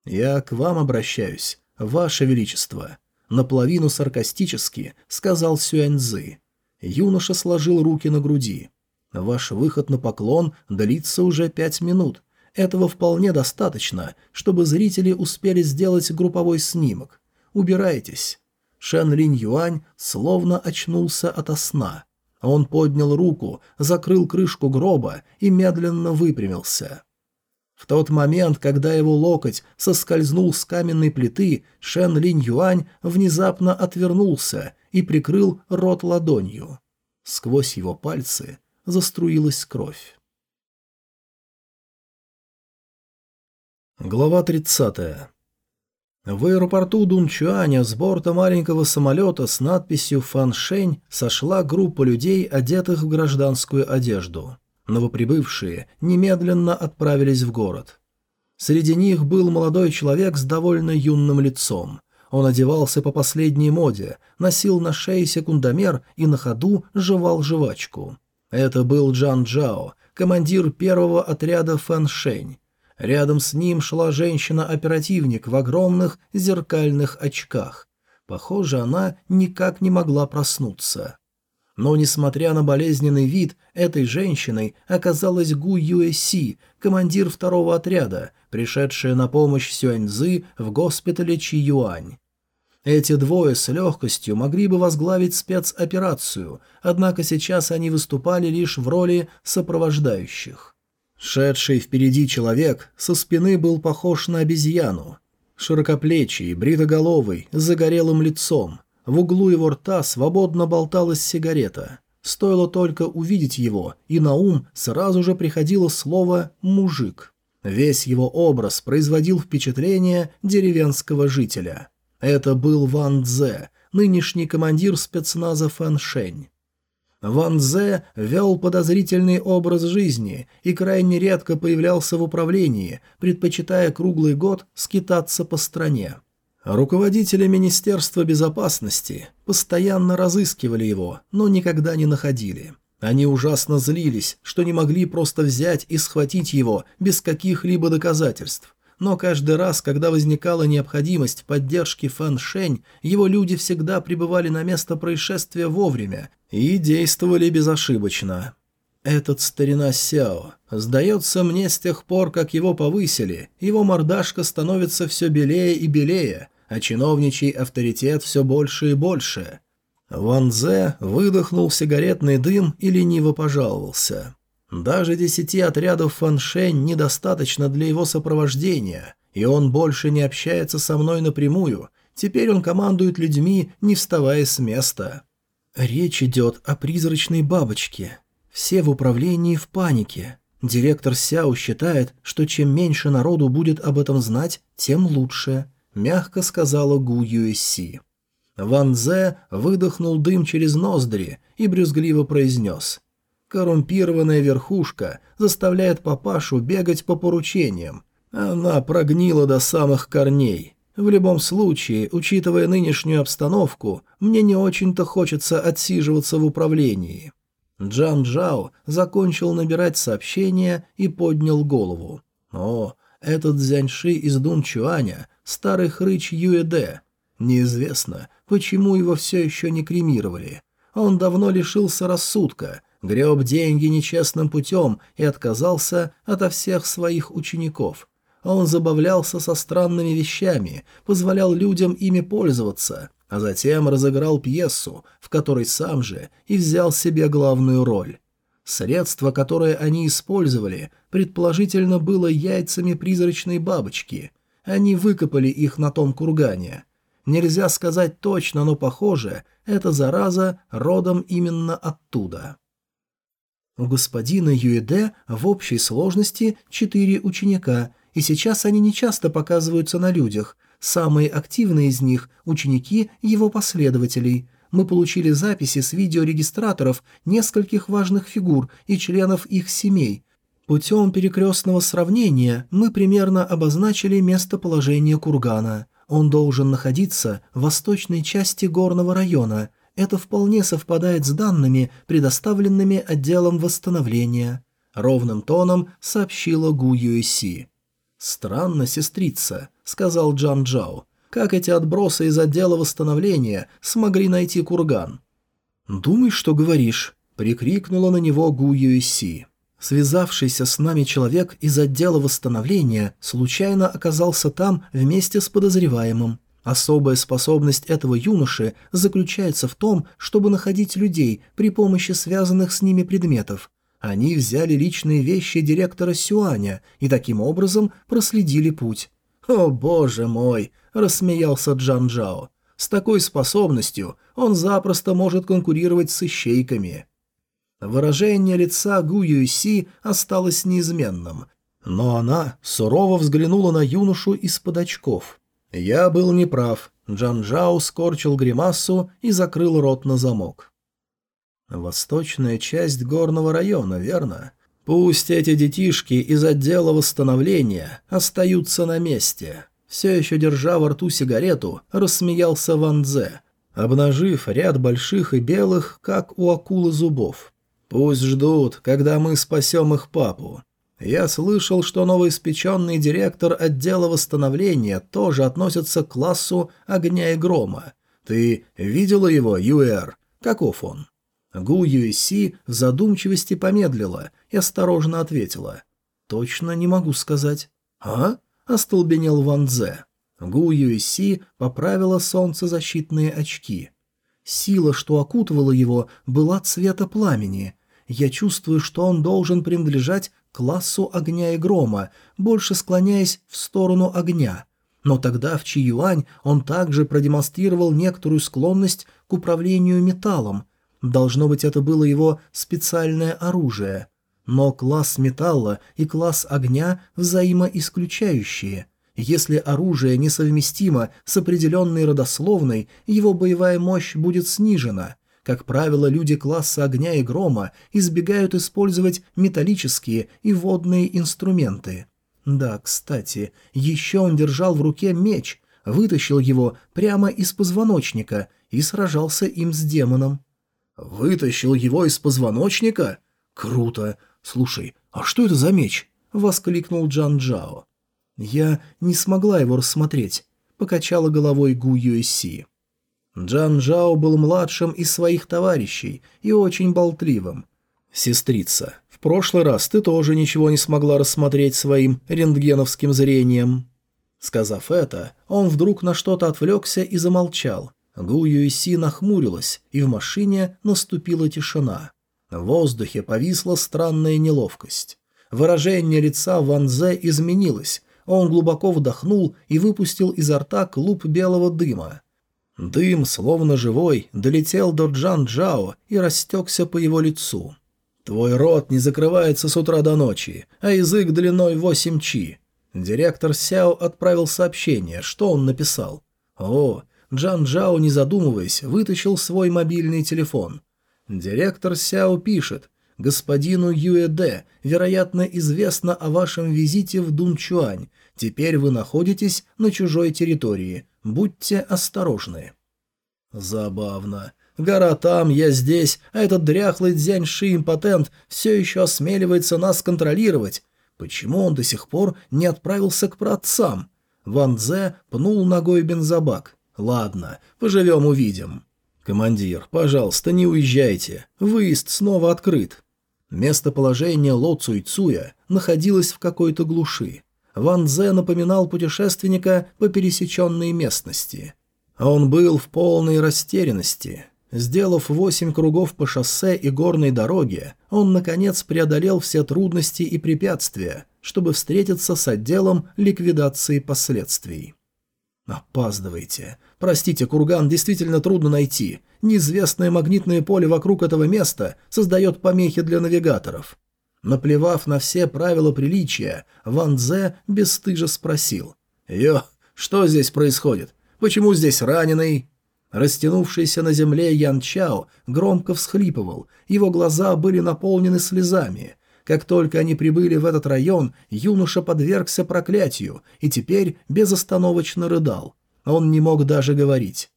«Я к вам обращаюсь, ваше величество», — наполовину саркастически сказал Сюаньзы. Юноша сложил руки на груди. «Ваш выход на поклон длится уже пять минут. Этого вполне достаточно, чтобы зрители успели сделать групповой снимок. Убирайтесь». Шен Линь Юань словно очнулся ото сна. Он поднял руку, закрыл крышку гроба и медленно выпрямился. В тот момент, когда его локоть соскользнул с каменной плиты, Шен Линь Юань внезапно отвернулся и прикрыл рот ладонью. Сквозь его пальцы заструилась кровь. Глава 30. В аэропорту Дунчуаня с борта маленького самолета с надписью Фан «Фаншень» сошла группа людей, одетых в гражданскую одежду. Новоприбывшие немедленно отправились в город. Среди них был молодой человек с довольно юным лицом – он одевался по последней моде, носил на шее секундомер и на ходу жевал жвачку. Это был Джан Джао, командир первого отряда Фэн Шэнь. Рядом с ним шла женщина-оперативник в огромных зеркальных очках. Похоже, она никак не могла проснуться. Но, несмотря на болезненный вид, этой женщиной оказалась Гу Юэси, командир второго отряда, пришедшая на помощь Сюаньзы в госпитале Чи Юань. Эти двое с легкостью могли бы возглавить спецоперацию, однако сейчас они выступали лишь в роли сопровождающих. Шедший впереди человек со спины был похож на обезьяну. Широкоплечий, бритоголовый, с загорелым лицом. В углу его рта свободно болталась сигарета. Стоило только увидеть его, и на ум сразу же приходило слово «мужик». Весь его образ производил впечатление деревенского жителя – это был Ван Дзе, нынешний командир спецназа Фэн Шэнь. Ван Зе вел подозрительный образ жизни и крайне редко появлялся в управлении, предпочитая круглый год скитаться по стране. Руководители Министерства безопасности постоянно разыскивали его, но никогда не находили. Они ужасно злились, что не могли просто взять и схватить его без каких-либо доказательств но каждый раз, когда возникала необходимость поддержки Фэн Шень, его люди всегда прибывали на место происшествия вовремя и действовали безошибочно. Этот старина Сяо. Сдается мне с тех пор, как его повысили, его мордашка становится все белее и белее, а чиновничий авторитет все больше и больше. Ван Зе выдохнул сигаретный дым и лениво пожаловался. Даже десяти отрядов Фаншень недостаточно для его сопровождения, и он больше не общается со мной напрямую, теперь он командует людьми, не вставая с места. Речь идет о призрачной бабочке. Все в управлении в панике. Директор Сяо считает, что чем меньше народу будет об этом знать, тем лучше, мягко сказала Гу Юэси. Ван Зе выдохнул дым через ноздри и брюзгливо произнес Коррумпированная верхушка заставляет папашу бегать по поручениям. Она прогнила до самых корней. В любом случае, учитывая нынешнюю обстановку, мне не очень-то хочется отсиживаться в управлении». Джан Джао закончил набирать сообщение и поднял голову. «О, этот Зяньши из Дун Чуаня, старый хрыч Юэде. Неизвестно, почему его все еще не кремировали. Он давно лишился рассудка, греб деньги нечестным путем и отказался ото всех своих учеников. Он забавлялся со странными вещами, позволял людям ими пользоваться, а затем разыграл пьесу, в которой сам же и взял себе главную роль. Средство, которое они использовали, предположительно было яйцами призрачной бабочки. Они выкопали их на том кургане. Нельзя сказать точно, но похоже, эта зараза родом именно оттуда. У господина Юэде в общей сложности четыре ученика, и сейчас они нечасто показываются на людях. Самые активные из них – ученики его последователей. Мы получили записи с видеорегистраторов нескольких важных фигур и членов их семей. Путем перекрестного сравнения мы примерно обозначили местоположение кургана. Он должен находиться в восточной части горного района – это вполне совпадает с данными, предоставленными отделом восстановления», — ровным тоном сообщила Гу Юэси. «Странно, сестрица», — сказал Джан Джао. «Как эти отбросы из отдела восстановления смогли найти курган?» «Думай, что говоришь», — прикрикнула на него Гу Юэси. Связавшийся с нами человек из отдела восстановления случайно оказался там вместе с подозреваемым. Особая способность этого юноши заключается в том, чтобы находить людей при помощи связанных с ними предметов. Они взяли личные вещи директора Сюаня и таким образом проследили путь. «О, боже мой!» – рассмеялся Джан Джао. «С такой способностью он запросто может конкурировать с ищейками». Выражение лица Гу Юйси осталось неизменным, но она сурово взглянула на юношу из-под очков – «Я был неправ», — Джан Джао скорчил гримасу и закрыл рот на замок. «Восточная часть горного района, верно? Пусть эти детишки из отдела восстановления остаются на месте». Все еще держа во рту сигарету, рассмеялся Ван Дзе, обнажив ряд больших и белых, как у акулы зубов. «Пусть ждут, когда мы спасем их папу. Я слышал, что новоиспеченный директор отдела восстановления тоже относится к классу огня и грома. Ты видела его, Юэр? Каков он?» Гу Юэси в задумчивости помедлила и осторожно ответила. «Точно не могу сказать». «А?» – остолбенел Ван Дзе. Гу Юэси поправила солнцезащитные очки. Сила, что окутывала его, была цвета пламени. Я чувствую, что он должен принадлежать классу огня и грома, больше склоняясь в сторону огня. Но тогда в Чи-Юань он также продемонстрировал некоторую склонность к управлению металлом. Должно быть, это было его специальное оружие. Но класс металла и класс огня взаимоисключающие. Если оружие несовместимо с определенной родословной, его боевая мощь будет снижена – как правило, люди класса огня и грома избегают использовать металлические и водные инструменты. Да, кстати, еще он держал в руке меч, вытащил его прямо из позвоночника и сражался им с демоном. «Вытащил его из позвоночника? Круто! Слушай, а что это за меч?» — воскликнул Джан Джао. «Я не смогла его рассмотреть», — покачала головой Гу Юэси. Джан Жао был младшим из своих товарищей и очень болтливым. «Сестрица, в прошлый раз ты тоже ничего не смогла рассмотреть своим рентгеновским зрением». Сказав это, он вдруг на что-то отвлекся и замолчал. Гу Юйси нахмурилась, и в машине наступила тишина. В воздухе повисла странная неловкость. Выражение лица Ван Зе изменилось, он глубоко вдохнул и выпустил изо рта клуб белого дыма. Дым, словно живой, долетел до Джан Джао и растекся по его лицу. «Твой рот не закрывается с утра до ночи, а язык длиной восемь чи». Директор Сяо отправил сообщение, что он написал. «О, Джан Джао, не задумываясь, вытащил свой мобильный телефон. Директор Сяо пишет, «Господину Юэде, вероятно, известно о вашем визите в Дунчуань. Теперь вы находитесь на чужой территории. Будьте осторожны. Забавно. Гора там, я здесь, а этот дряхлый дзяньши импотент все еще осмеливается нас контролировать. Почему он до сих пор не отправился к праотцам? Ван Дзе пнул ногой бензобак. Ладно, поживем увидим. Командир, пожалуйста, не уезжайте. Выезд снова открыт. Местоположение Ло Цуйцуя находилось в какой-то глуши. Ван Зе напоминал путешественника по пересеченной местности. А он был в полной растерянности. Сделав восемь кругов по шоссе и горной дороге, он, наконец, преодолел все трудности и препятствия, чтобы встретиться с отделом ликвидации последствий. «Опаздывайте. Простите, курган действительно трудно найти. Неизвестное магнитное поле вокруг этого места создает помехи для навигаторов. Наплевав на все правила приличия, Ван Дзе бесстыжа спросил. «Йо, что здесь происходит? Почему здесь раненый?» Растянувшийся на земле Ян Чао громко всхлипывал, его глаза были наполнены слезами. Как только они прибыли в этот район, юноша подвергся проклятию и теперь безостановочно рыдал. Он не мог даже говорить.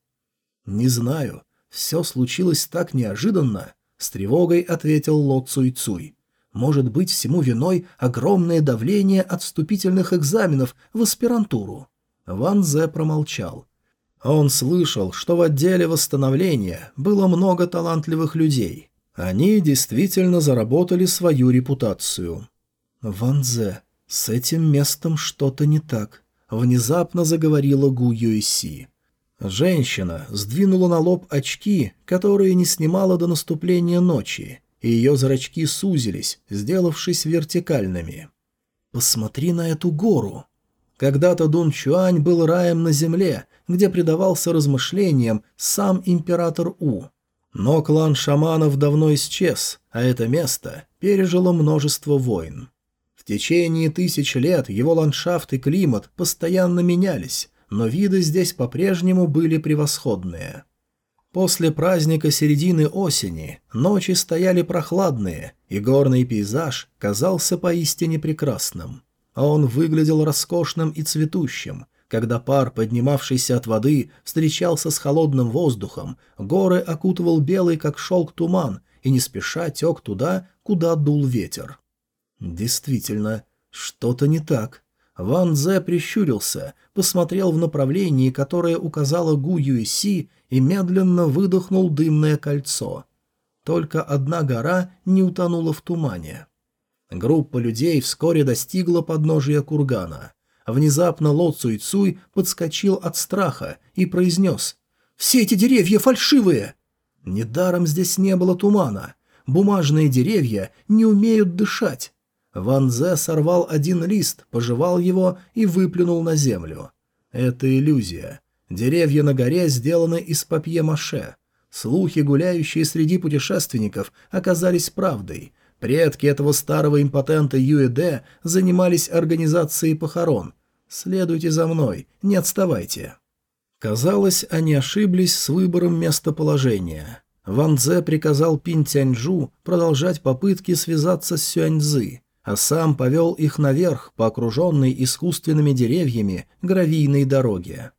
«Не знаю, все случилось так неожиданно», — с тревогой ответил Ло Цуй Цуй. Может быть, всему виной огромное давление от вступительных экзаменов в аспирантуру. Ван Зе промолчал. Он слышал, что в отделе восстановления было много талантливых людей. Они действительно заработали свою репутацию. «Ван Зе, с этим местом что-то не так», — внезапно заговорила Гу Юйси. Женщина сдвинула на лоб очки, которые не снимала до наступления ночи, и ее зрачки сузились, сделавшись вертикальными. «Посмотри на эту гору!» Когда-то Дун Чуань был раем на земле, где предавался размышлениям сам император У. Но клан шаманов давно исчез, а это место пережило множество войн. В течение тысяч лет его ландшафт и климат постоянно менялись, но виды здесь по-прежнему были превосходные. После праздника середины осени ночи стояли прохладные, и горный пейзаж казался поистине прекрасным. А он выглядел роскошным и цветущим. Когда пар, поднимавшийся от воды, встречался с холодным воздухом, горы окутывал белый, как шелк, туман, и не спеша тек туда, куда дул ветер. Действительно, что-то не так. Ван Зе прищурился, посмотрел в направлении, которое указала Гу Юйси, и медленно выдохнул дымное кольцо. Только одна гора не утонула в тумане. Группа людей вскоре достигла подножия кургана. Внезапно Ло Цуй Цуй подскочил от страха и произнес «Все эти деревья фальшивые!» Недаром здесь не было тумана. Бумажные деревья не умеют дышать. Ван Зе сорвал один лист, пожевал его и выплюнул на землю. Это иллюзия. Деревья на горе сделаны из папье-маше. Слухи, гуляющие среди путешественников, оказались правдой. Предки этого старого импотента Юэде занимались организацией похорон. «Следуйте за мной, не отставайте». Казалось, они ошиблись с выбором местоположения. Ван Цзэ приказал Пин Тяньжу продолжать попытки связаться с Сюаньзы, а сам повел их наверх по окруженной искусственными деревьями гравийной дороге.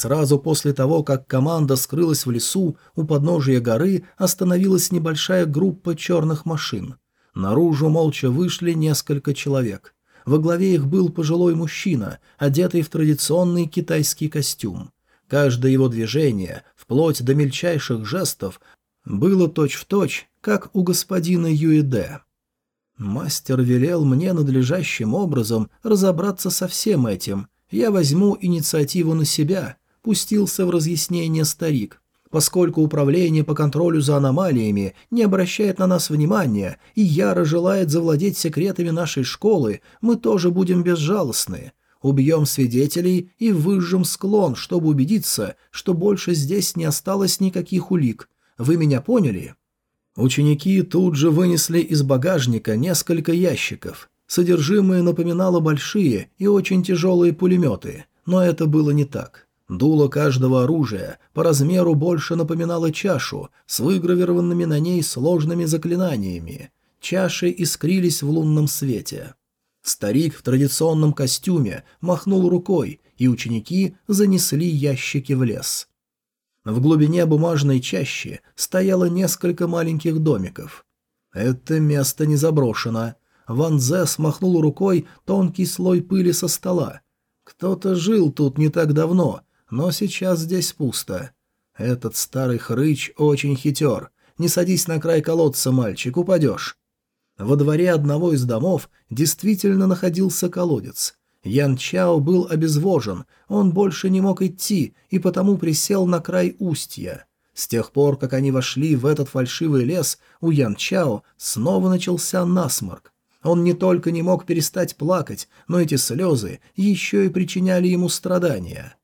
Сразу после того, как команда скрылась в лесу, у подножия горы остановилась небольшая группа черных машин. Наружу молча вышли несколько человек. Во главе их был пожилой мужчина, одетый в традиционный китайский костюм. Каждое его движение, вплоть до мельчайших жестов, было точь-в-точь, точь, как у господина Юэде. Мастер велел мне надлежащим образом разобраться со всем этим. Я возьму инициативу на себя, пустился в разъяснение старик. Поскольку управление по контролю за аномалиями не обращает на нас внимания и яро желает завладеть секретами нашей школы, мы тоже будем безжалостны. Убьем свидетелей и выжжем склон, чтобы убедиться, что больше здесь не осталось никаких улик. Вы меня поняли?» Ученики тут же вынесли из багажника несколько ящиков. Содержимое напоминало большие и очень тяжелые пулеметы, но это было не так. Дуло каждого оружия по размеру больше напоминало чашу с выгравированными на ней сложными заклинаниями. Чаши искрились в лунном свете. Старик в традиционном костюме махнул рукой, и ученики занесли ящики в лес. В глубине бумажной чащи стояло несколько маленьких домиков. Это место не заброшено. Ван Зе смахнул рукой тонкий слой пыли со стола. Кто-то жил тут не так давно но сейчас здесь пусто. Этот старый хрыч очень хитер. Не садись на край колодца, мальчик, упадешь. Во дворе одного из домов действительно находился колодец. Ян Чао был обезвожен, он больше не мог идти и потому присел на край устья. С тех пор, как они вошли в этот фальшивый лес, у Ян Чао снова начался насморк. Он не только не мог перестать плакать, но эти слезы еще и причиняли ему страдания.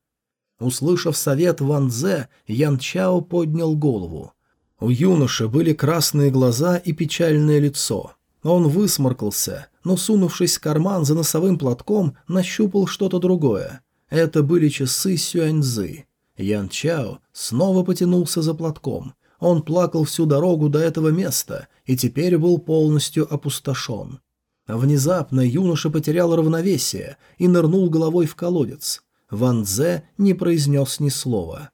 Услышав совет Ван Зе, Ян Чао поднял голову. У юноши были красные глаза и печальное лицо. Он высморкался, но, сунувшись в карман за носовым платком, нащупал что-то другое. Это были часы Сюаньзы. Ян Чао снова потянулся за платком. Он плакал всю дорогу до этого места и теперь был полностью опустошен. Внезапно юноша потерял равновесие и нырнул головой в колодец. Ван Зе не произнес ни слова.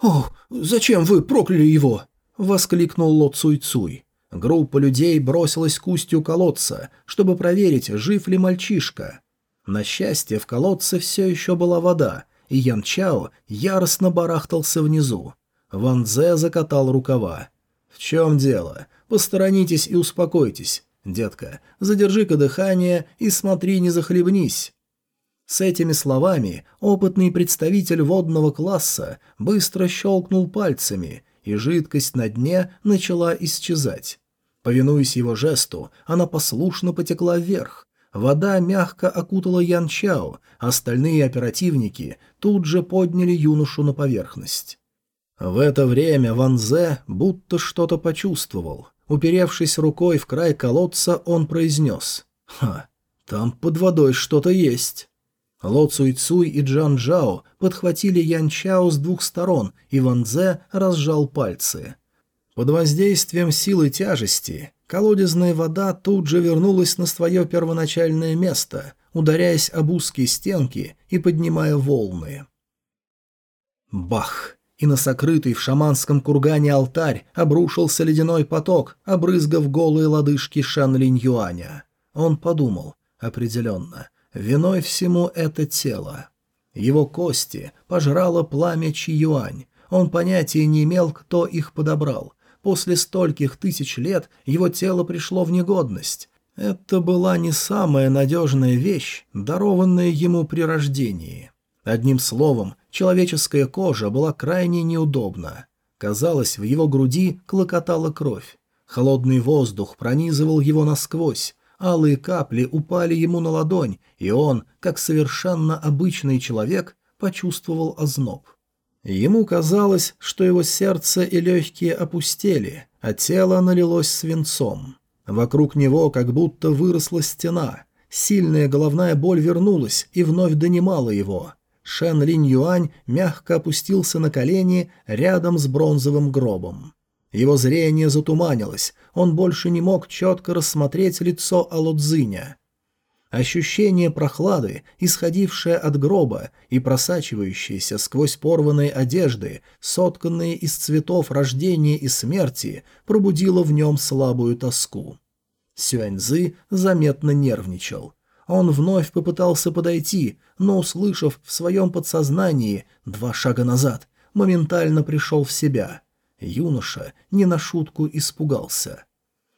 О, зачем вы прокляли его?» – воскликнул Ло Цуй Цуй. Группа людей бросилась к устью колодца, чтобы проверить, жив ли мальчишка. На счастье, в колодце все еще была вода, и Ян Чао яростно барахтался внизу. Ван Дзе закатал рукава. «В чем дело? Посторонитесь и успокойтесь, детка. Задержи-ка дыхание и смотри, не захлебнись». С этими словами опытный представитель водного класса быстро щелкнул пальцами, и жидкость на дне начала исчезать. Повинуясь его жесту, она послушно потекла вверх. Вода мягко окутала Ян Чао, остальные оперативники тут же подняли юношу на поверхность. В это время Ван Зе будто что-то почувствовал. Уперевшись рукой в край колодца, он произнес «Ха, там под водой что-то есть». Ло Цуй Цуй и Джан Джао подхватили Ян Чао с двух сторон, и Ван Дзе разжал пальцы. Под воздействием силы тяжести колодезная вода тут же вернулась на свое первоначальное место, ударяясь об узкие стенки и поднимая волны. Бах! И на сокрытый в шаманском кургане алтарь обрушился ледяной поток, обрызгав голые лодыжки Шан Линь Юаня. Он подумал, определенно – Виной всему это тело. Его кости пожрало пламя Чи-Юань. Он понятия не имел, кто их подобрал. После стольких тысяч лет его тело пришло в негодность. Это была не самая надежная вещь, дарованная ему при рождении. Одним словом, человеческая кожа была крайне неудобна. Казалось, в его груди клокотала кровь. Холодный воздух пронизывал его насквозь, алые капли упали ему на ладонь, и он, как совершенно обычный человек, почувствовал озноб. Ему казалось, что его сердце и легкие опустели, а тело налилось свинцом. Вокруг него как будто выросла стена. Сильная головная боль вернулась и вновь донимала его. Шен Линь Юань мягко опустился на колени рядом с бронзовым гробом. Его зрение затуманилось, он больше не мог четко рассмотреть лицо Алодзиня. Ощущение прохлады, исходившее от гроба и просачивающееся сквозь порванные одежды, сотканные из цветов рождения и смерти, пробудило в нем слабую тоску. Сюаньзы заметно нервничал. Он вновь попытался подойти, но, услышав в своем подсознании «два шага назад», моментально пришел в себя – Юноша не на шутку испугался.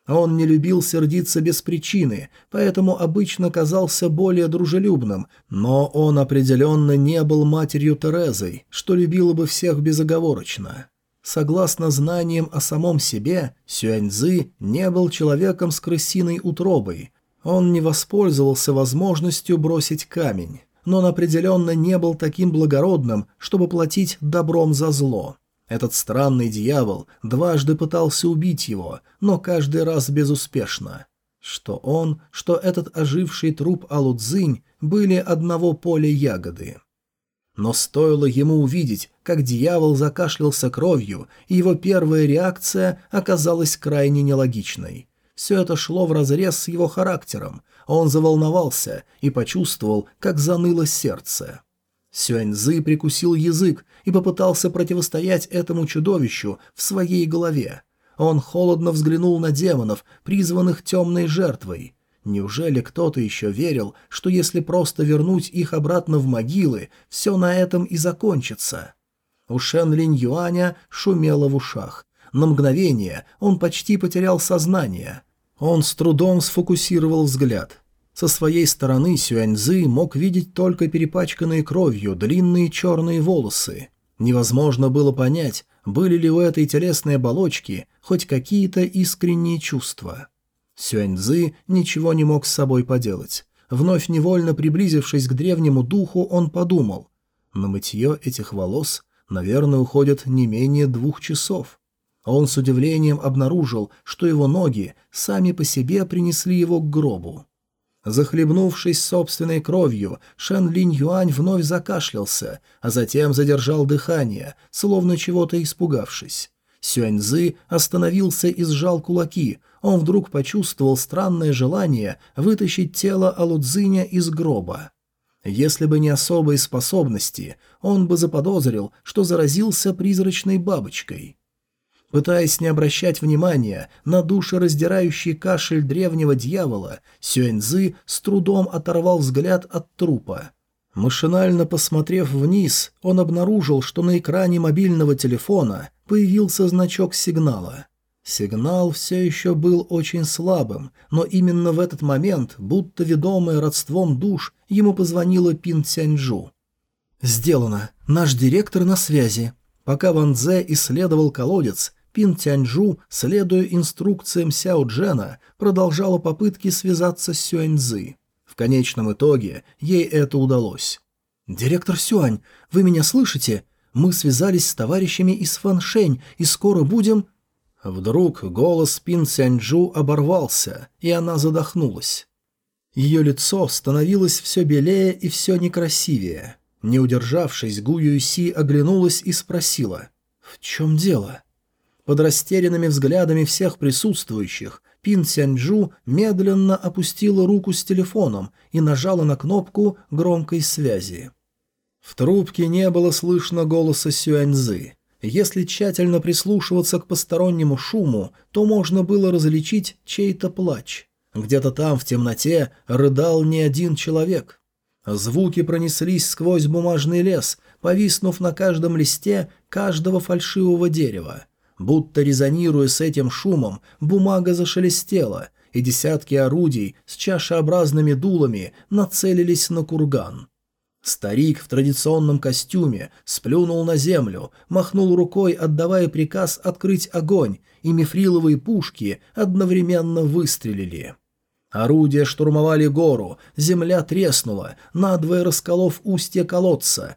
Он не любил сердиться без причины, поэтому обычно казался более дружелюбным, но он определенно не был матерью Терезой, что любила бы всех безоговорочно. Согласно знаниям о самом себе, Сюаньзы не был человеком с крысиной утробой. Он не воспользовался возможностью бросить камень, но он определенно не был таким благородным, чтобы платить добром за зло. Этот странный дьявол дважды пытался убить его, но каждый раз безуспешно. Что он, что этот оживший труп Алудзинь были одного поля ягоды. Но стоило ему увидеть, как дьявол закашлялся кровью, и его первая реакция оказалась крайне нелогичной. Все это шло вразрез с его характером, он заволновался и почувствовал, как заныло сердце. Сюаньзы прикусил язык и попытался противостоять этому чудовищу в своей голове. Он холодно взглянул на демонов, призванных темной жертвой. Неужели кто-то еще верил, что если просто вернуть их обратно в могилы, все на этом и закончится? У Шен Линь Юаня шумело в ушах. На мгновение он почти потерял сознание. Он с трудом сфокусировал взгляд. Со своей стороны Сюаньзы мог видеть только перепачканные кровью длинные черные волосы. Невозможно было понять, были ли у этой телесной оболочки хоть какие-то искренние чувства. Сюаньзы ничего не мог с собой поделать. Вновь невольно приблизившись к древнему духу, он подумал. На мытье этих волос, наверное, уходят не менее двух часов. Он с удивлением обнаружил, что его ноги сами по себе принесли его к гробу. Захлебнувшись собственной кровью, Шэн Линь Юань вновь закашлялся, а затем задержал дыхание, словно чего-то испугавшись. Сюань Зы остановился и сжал кулаки, он вдруг почувствовал странное желание вытащить тело Алудзиня из гроба. Если бы не особые способности, он бы заподозрил, что заразился призрачной бабочкой. Пытаясь не обращать внимания на душераздирающий кашель древнего дьявола, Сюэньзы с трудом оторвал взгляд от трупа. Машинально посмотрев вниз, он обнаружил, что на экране мобильного телефона появился значок сигнала. Сигнал все еще был очень слабым, но именно в этот момент, будто ведомая родством душ, ему позвонила Пин Цяньчжу. «Сделано. Наш директор на связи». Пока Ван Дзе исследовал колодец, Пин Тяньжу, следуя инструкциям Сяо Джена, продолжала попытки связаться с Сюаньзы. В конечном итоге ей это удалось. «Директор Сюань, вы меня слышите? Мы связались с товарищами из Фаншень и скоро будем...» Вдруг голос Пин Сяньчжу оборвался, и она задохнулась. Ее лицо становилось все белее и все некрасивее. Не удержавшись, Гу Юйси оглянулась и спросила, «В чем дело?» Под растерянными взглядами всех присутствующих Пин Сянджу медленно опустила руку с телефоном и нажала на кнопку громкой связи. В трубке не было слышно голоса Сюаньзы. Если тщательно прислушиваться к постороннему шуму, то можно было различить чей-то плач. Где-то там, в темноте, рыдал не один человек. Звуки пронеслись сквозь бумажный лес, повиснув на каждом листе каждого фальшивого дерева. Будто резонируя с этим шумом, бумага зашелестела, и десятки орудий с чашеобразными дулами нацелились на курган. Старик в традиционном костюме сплюнул на землю, махнул рукой, отдавая приказ открыть огонь, и мифриловые пушки одновременно выстрелили. Орудия штурмовали гору, земля треснула, надвое расколов устье колодца,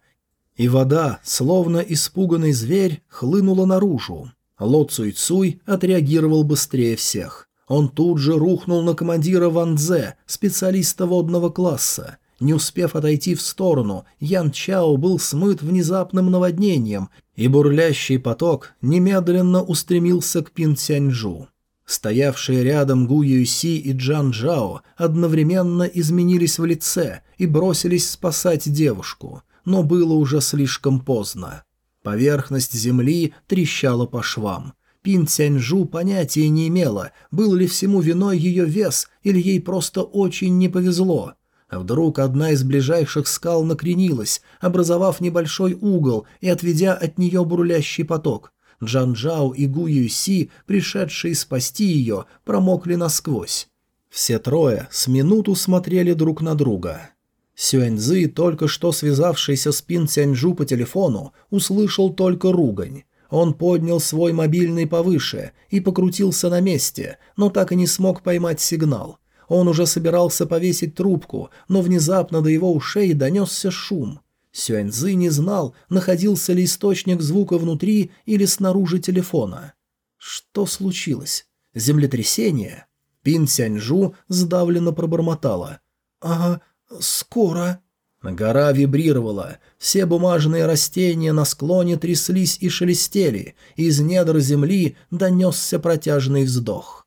и вода, словно испуганный зверь, хлынула наружу. Ло Цуй Цуй отреагировал быстрее всех. Он тут же рухнул на командира Ван Дзе, специалиста водного класса. Не успев отойти в сторону, Ян Чао был смыт внезапным наводнением, и бурлящий поток немедленно устремился к Пин Цяньжу. Стоявшие рядом Гу Юйси и Джан Джао одновременно изменились в лице и бросились спасать девушку, но было уже слишком поздно. Поверхность земли трещала по швам. Пин Цяньжу понятия не имела, был ли всему виной ее вес, или ей просто очень не повезло. А вдруг одна из ближайших скал накренилась, образовав небольшой угол и отведя от нее бурлящий поток. Джан Джао и Гу Юси, пришедшие спасти ее, промокли насквозь. Все трое с минуту смотрели друг на друга. Сюаньзы, только что связавшийся с Пин Цяньжу по телефону, услышал только ругань. Он поднял свой мобильный повыше и покрутился на месте, но так и не смог поймать сигнал. Он уже собирался повесить трубку, но внезапно до его ушей донесся шум. Сюаньзы не знал, находился ли источник звука внутри или снаружи телефона. Что случилось? Землетрясение? Пин Сяньжу сдавленно пробормотала. «Ага, «Скоро». Гора вибрировала, все бумажные растения на склоне тряслись и шелестели, из недр земли донесся протяжный вздох.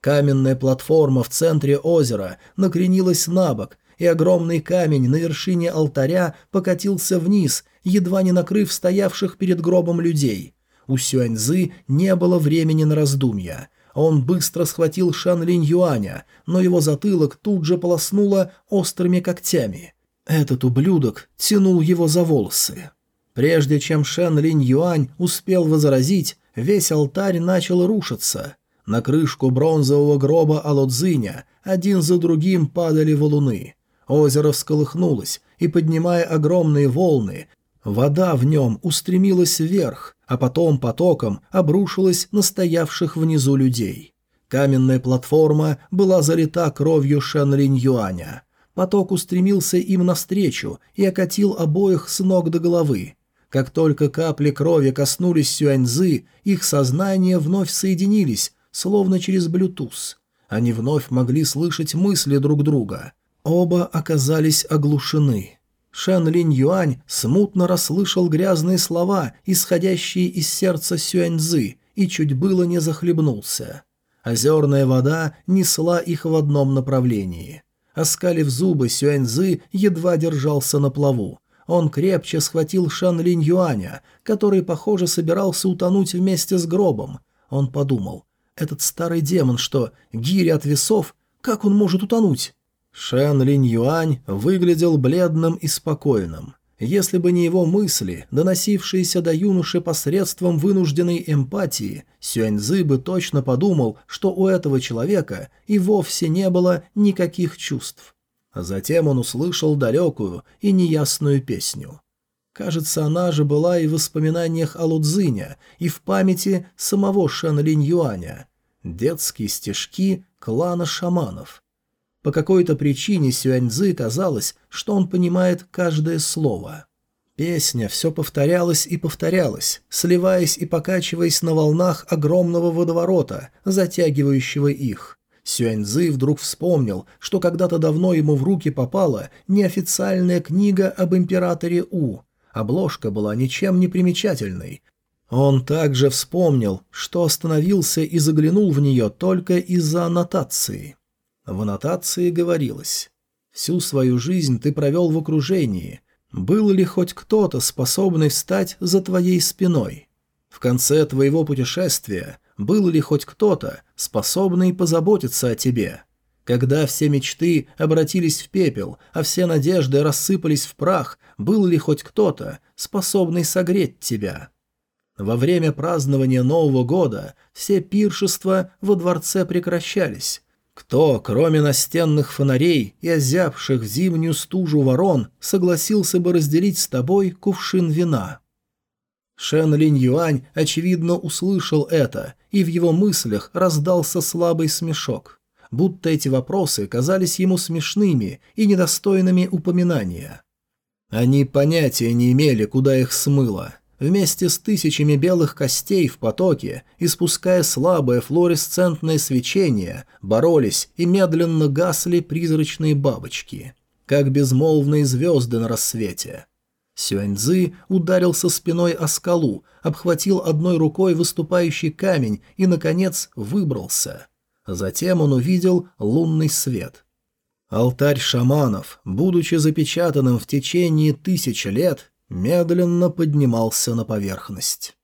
Каменная платформа в центре озера накренилась на бок, и огромный камень на вершине алтаря покатился вниз, едва не накрыв стоявших перед гробом людей. У Сюаньзы не было времени на раздумья. Он быстро схватил Шан Линь Юаня, но его затылок тут же полоснуло острыми когтями. Этот ублюдок тянул его за волосы. Прежде чем Шен Линь Юань успел возразить, весь алтарь начал рушиться. На крышку бронзового гроба Алодзиня один за другим падали валуны. Озеро всколыхнулось, и, поднимая огромные волны, Вода в нем устремилась вверх, а потом потоком обрушилась на стоявших внизу людей. Каменная платформа была залита кровью Шен Шенлинь Юаня. Поток устремился им навстречу и окатил обоих с ног до головы. Как только капли крови коснулись Сюаньзы, их сознания вновь соединились, словно через блютуз. Они вновь могли слышать мысли друг друга. Оба оказались оглушены. Шэн Линь Юань смутно расслышал грязные слова, исходящие из сердца Сюаньзы, и чуть было не захлебнулся. Озерная вода несла их в одном направлении. Оскалив зубы, Сюаньзы едва держался на плаву. Он крепче схватил Шэн Линь Юаня, который, похоже, собирался утонуть вместе с гробом. Он подумал, этот старый демон что, гиря от весов, как он может утонуть? Шэн Линь Юань выглядел бледным и спокойным. Если бы не его мысли, доносившиеся до юноши посредством вынужденной эмпатии, Сюаньзы бы точно подумал, что у этого человека и вовсе не было никаких чувств. Затем он услышал далекую и неясную песню. Кажется, она же была и в воспоминаниях о Лудзиня, и в памяти самого Шэн Линь Юаня. Детские стишки клана шаманов. По какой-то причине Сюаньзы казалось, что он понимает каждое слово. Песня все повторялась и повторялась, сливаясь и покачиваясь на волнах огромного водоворота, затягивающего их. Сюаньзы вдруг вспомнил, что когда-то давно ему в руки попала неофициальная книга об императоре У. Обложка была ничем не примечательной. Он также вспомнил, что остановился и заглянул в нее только из-за аннотации. В аннотации говорилось «Всю свою жизнь ты провел в окружении. Был ли хоть кто-то, способный встать за твоей спиной? В конце твоего путешествия был ли хоть кто-то, способный позаботиться о тебе?» Когда все мечты обратились в пепел, а все надежды рассыпались в прах, был ли хоть кто-то, способный согреть тебя? Во время празднования Нового года все пиршества во дворце прекращались. Кто, кроме настенных фонарей и озябших в зимнюю стужу ворон, согласился бы разделить с тобой кувшин вина? Шен Линь Юань, очевидно, услышал это, и в его мыслях раздался слабый смешок. Будто эти вопросы казались ему смешными и недостойными упоминания. Они понятия не имели, куда их смыло вместе с тысячами белых костей в потоке, испуская слабое флуоресцентное свечение, боролись и медленно гасли призрачные бабочки, как безмолвные звезды на рассвете. Сюаньзы ударился спиной о скалу, обхватил одной рукой выступающий камень и, наконец, выбрался. Затем он увидел лунный свет – Алтарь шаманов, будучи запечатанным в течение тысячи лет, медленно поднимался на поверхность.